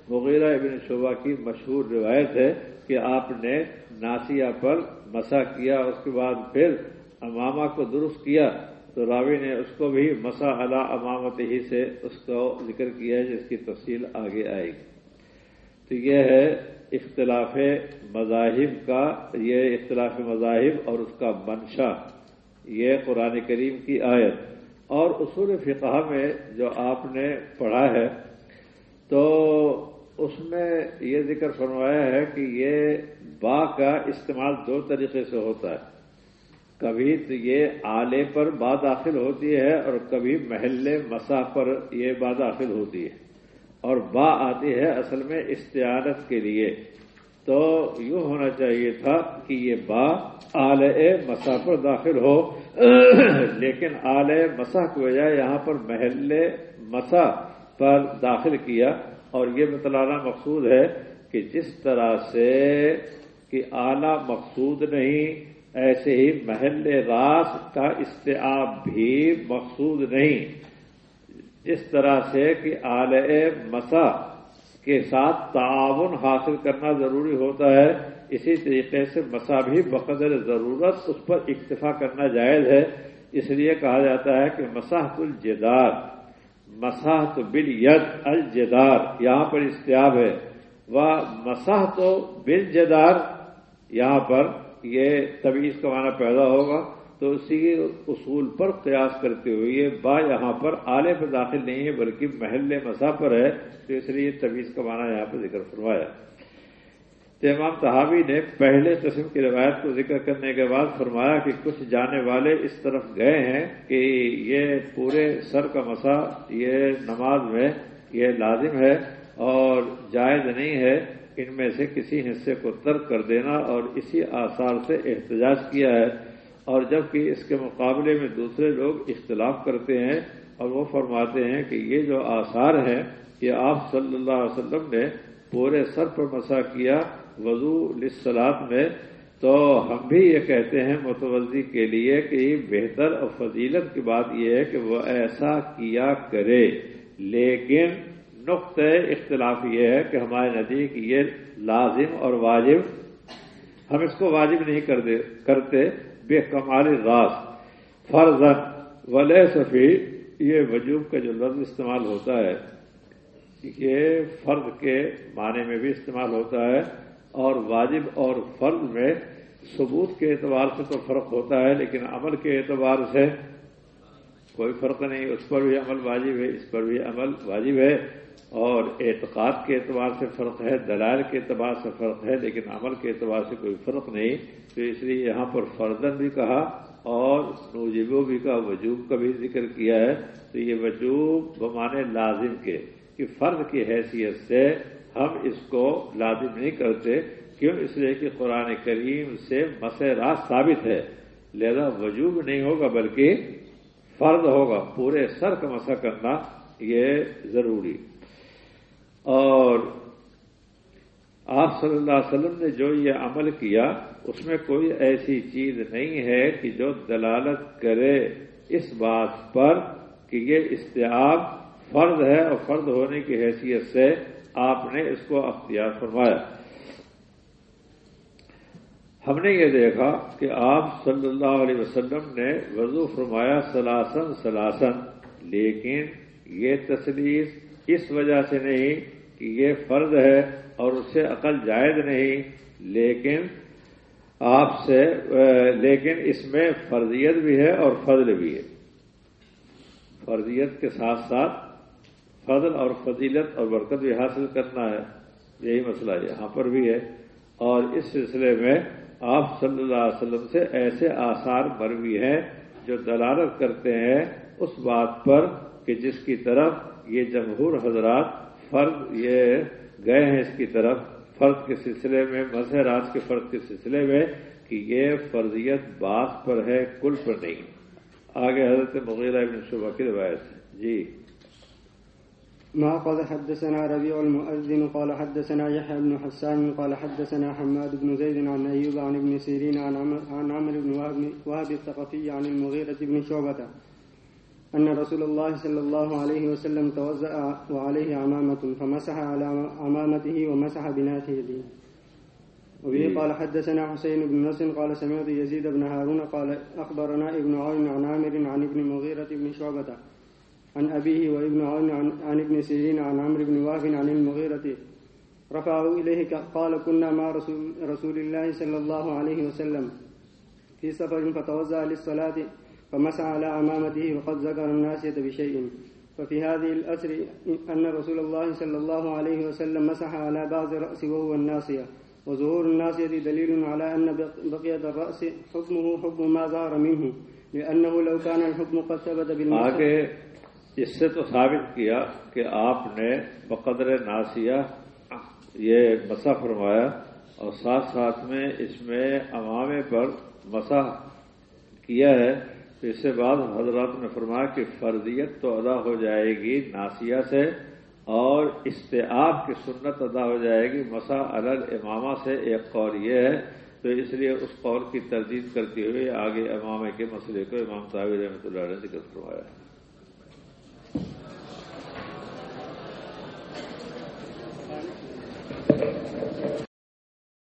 مغیرہ ابن شعبہ کی مشہور روایت ہے کہ آپ نے ناسیہ پر مسا کیا، اس کے بعد پھر امامہ کو درست کیا۔ تو راوی نے اس کو بھی مسا علا امامت ہی سے اس کو ذکر کیا ہے، جس کی تفصیل آگے آئے گی۔ تو یہ ہے اختلاف مذاہب کا، یہ اختلاف مذاہب اور اس کا منشا، یہ قرآن کریم کی آیت۔ اور اصول فقہ میں جو آپ نے پڑھا ہے، تو اس میں یہ ذکر فرمایا ہے کہ یہ با کا استعمال دو طریقے سے ہوتا ہے۔ کبھی تو یہ آلے پر با داخل ہوتی ہے اور کبھی محل مسا پر یہ با داخل ہوتی ہے اور با آتی ہے اصل میں استعانت کے لیے۔ تو یوں ہونا چاہیے تھا کہ یہ با آل مسا پر داخل ہو۔ *coughs* لیکن آل مسا کی وجہ یہاں پر محل مسا پر داخل کیا۔ اور یہ بتلانا مقصود ہے کہ جس طرح سے کہ اعلی مقصود نہیں ایسے ہی محل راس کا استعاب بھی مقصود نہیں۔ جس طرح سے کہ آل مسا کے ساتھ تعاون حاصل کرنا ضروری ہوتا ہے۔ اسی طریقے سے مسا بھی بقدر ضرورت اس پر اکتفا کرنا جائز ہے۔ اس لیے کہا جاتا ہے کہ مساحت الجدار، مساحت بل ید الجدار، یہاں پر استیاب ہے۔ وہ مساحت بل جدار یہاں پر یہ طویز کا معنی پیدا ہوگا، تو اسی اصول پر قیاس کرتے ہوئے یہ با یہاں پر آلے پر داخل نہیں ہے، بلکہ محل مسا پر ہے، تو اس لیے طویز کا معنی یہاں پر ذکر فرمایا۔ امام تحابی نے پہلے قسم کی روایت کو ذکر کرنے کے بعد فرمایا کہ کچھ جانے والے اس طرف گئے ہیں کہ یہ پورے سر کا مسا، یہ نماز میں یہ لازم ہے اور جائز نہیں ہے۔ ان میں سے کسی حصے کو ترک کر دینا اور اسی آثار سے احتجاج کیا ہے۔ اور جبکہ اس کے مقابلے میں دوسرے لوگ اختلاف کرتے ہیں اور وہ فرماتے ہیں کہ یہ جو آثار ہیں یہ آپ صلی اللہ علیہ وسلم نے پورے سر پر مسا کیا وضو لسلات میں، تو ہم بھی یہ کہتے ہیں متوضی کے لیے کہ یہ بہتر اور فضیلت کی بات یہ ہے کہ وہ ایسا کیا کرے۔ لیکن نقطۂ اختلاف یہ ہے کہ ہمارے نزدیک یہ لازم اور واجب، ہم اس کو واجب نہیں کرتے بے کمال راس فرضن ولی صفی یہ وجوب کا جو لفظ استعمال ہوتا ہے، یہ فرض کے معنی میں بھی استعمال ہوتا ہے اور واجب اور فرض میں ثبوت کے اعتبار سے تو فرق ہوتا ہے، لیکن عمل کے اعتبار سے کوئی فرق نہیں، اس پر بھی عمل واجب ہے، اس پر بھی عمل واجب ہے۔ اور اعتقاد کے اعتبار سے فرق ہے، دلائل کے اعتبار سے فرق ہے، لیکن عمل کے اعتبار سے کوئی فرق نہیں۔ تو اس لیے یہاں پر فردن بھی کہا اور نوجبو بھی کا وجوب کا بھی ذکر کیا ہے۔ تو یہ وجوب بمانے لازم کے، کہ فرد کی حیثیت سے ہم اس کو لازم نہیں کرتے۔ کیوں؟ اس لیے کہ قرآن کریم سے مسئلہ راست ثابت ہے۔ لہذا وجوب نہیں ہوگا، بلکہ فرد ہوگا۔ پورے سر کا مسا کرنا یہ ضروری۔ اور آپ صلی اللہ علیہ وسلم نے جو یہ عمل کیا، اس میں کوئی ایسی چیز نہیں ہے کہ جو دلالت کرے اس بات پر کہ یہ استعاب فرد ہے اور فرد ہونے کی حیثیت سے آپ نے اس کو اختیار فرمایا۔ ہم نے یہ دیکھا کہ آپ صلی اللہ علیہ وسلم نے وضو فرمایا سلاسن سلاسن، لیکن یہ تصویر اس وجہ سے نہیں کہ یہ فرض ہے اور اس سے عقل جائز نہیں، لیکن آپ سے لیکن اس میں فرضیت بھی ہے اور فضل بھی ہے۔ فرضیت کے ساتھ ساتھ فضل اور فضیلت اور برکت بھی حاصل کرنا ہے۔ یہی مسئلہ یہاں پر بھی ہے۔ اور اس سلسلے میں آپ صلی اللہ علیہ وسلم سے ایسے آثار مروی ہیں جو دلالت کرتے ہیں اس بات پر کہ جس کی طرف یہ جمہور حضرات فرد یہ گئے ہیں اس کی طرف فرد کے سلسلے میں راز کے فرد کے سلسلے میں کہ یہ فرضیت باس پر ہے، کل پر نہیں۔ آگے حضرت مغیرہ ابن شبہ کی روایت ہے۔ جی۔ ما قال حدثنا ربيع المؤذن، قال حدثنا يحيى بن حسان، قال حدثنا حماد بن زيد عن أيوب عن ابن سيرين عن عمرو بن وهب الثقفي عن المغيرة بن شعبة. أن رسول الله صلى الله عليه وسلم توزأ وعليه عمامة فمسح على عمامته ومسح بناته وبه قال حدثنا حسين بن نصر قال سمعت يزيد بن هارون قال أخبرنا ابن عون عن عامر عن ابن مغيرة بن شعبة عن أبيه وابن عون عن, عن ابن سيرين عن عمرو بن وهب عن المغيرة رفعوا إليه قال كنا مع رسول, رسول الله صلى الله عليه وسلم في سفر فتوزع للصلاة. فمسح على عمامته وقد ذكر الناسية بشيء. ففي هذه الأسر أن رسول الله صلى الله عليه وسلم مسح على بعض رأس وهو الناصية. وظهور الناصية دليل على أن بقية الرأس حكمه حكم ما ظهر منه، لأنه لو كان الحكم قد ثبت بالمسح. اس سے تو ثابت کیا کہ آپ نے بقدر ناسیہ یہ مسا فرمایا اور ساتھ ساتھ میں اس میں امامے پر مسح کیا ہے تو اس سے بعد حضرات نے فرمایا کہ فرضیت تو ادا ہو جائے گی ناسیہ سے اور استعاب کی سنت ادا ہو جائے گی، مسا الامامہ سے ایک قول یہ ہے۔ تو اس لیے اس قول کی تردید کرتے ہوئے آگے امام کے مسئلے کو امام صاحب رحمۃ اللہ نے ذکر فرمایا۔ ہے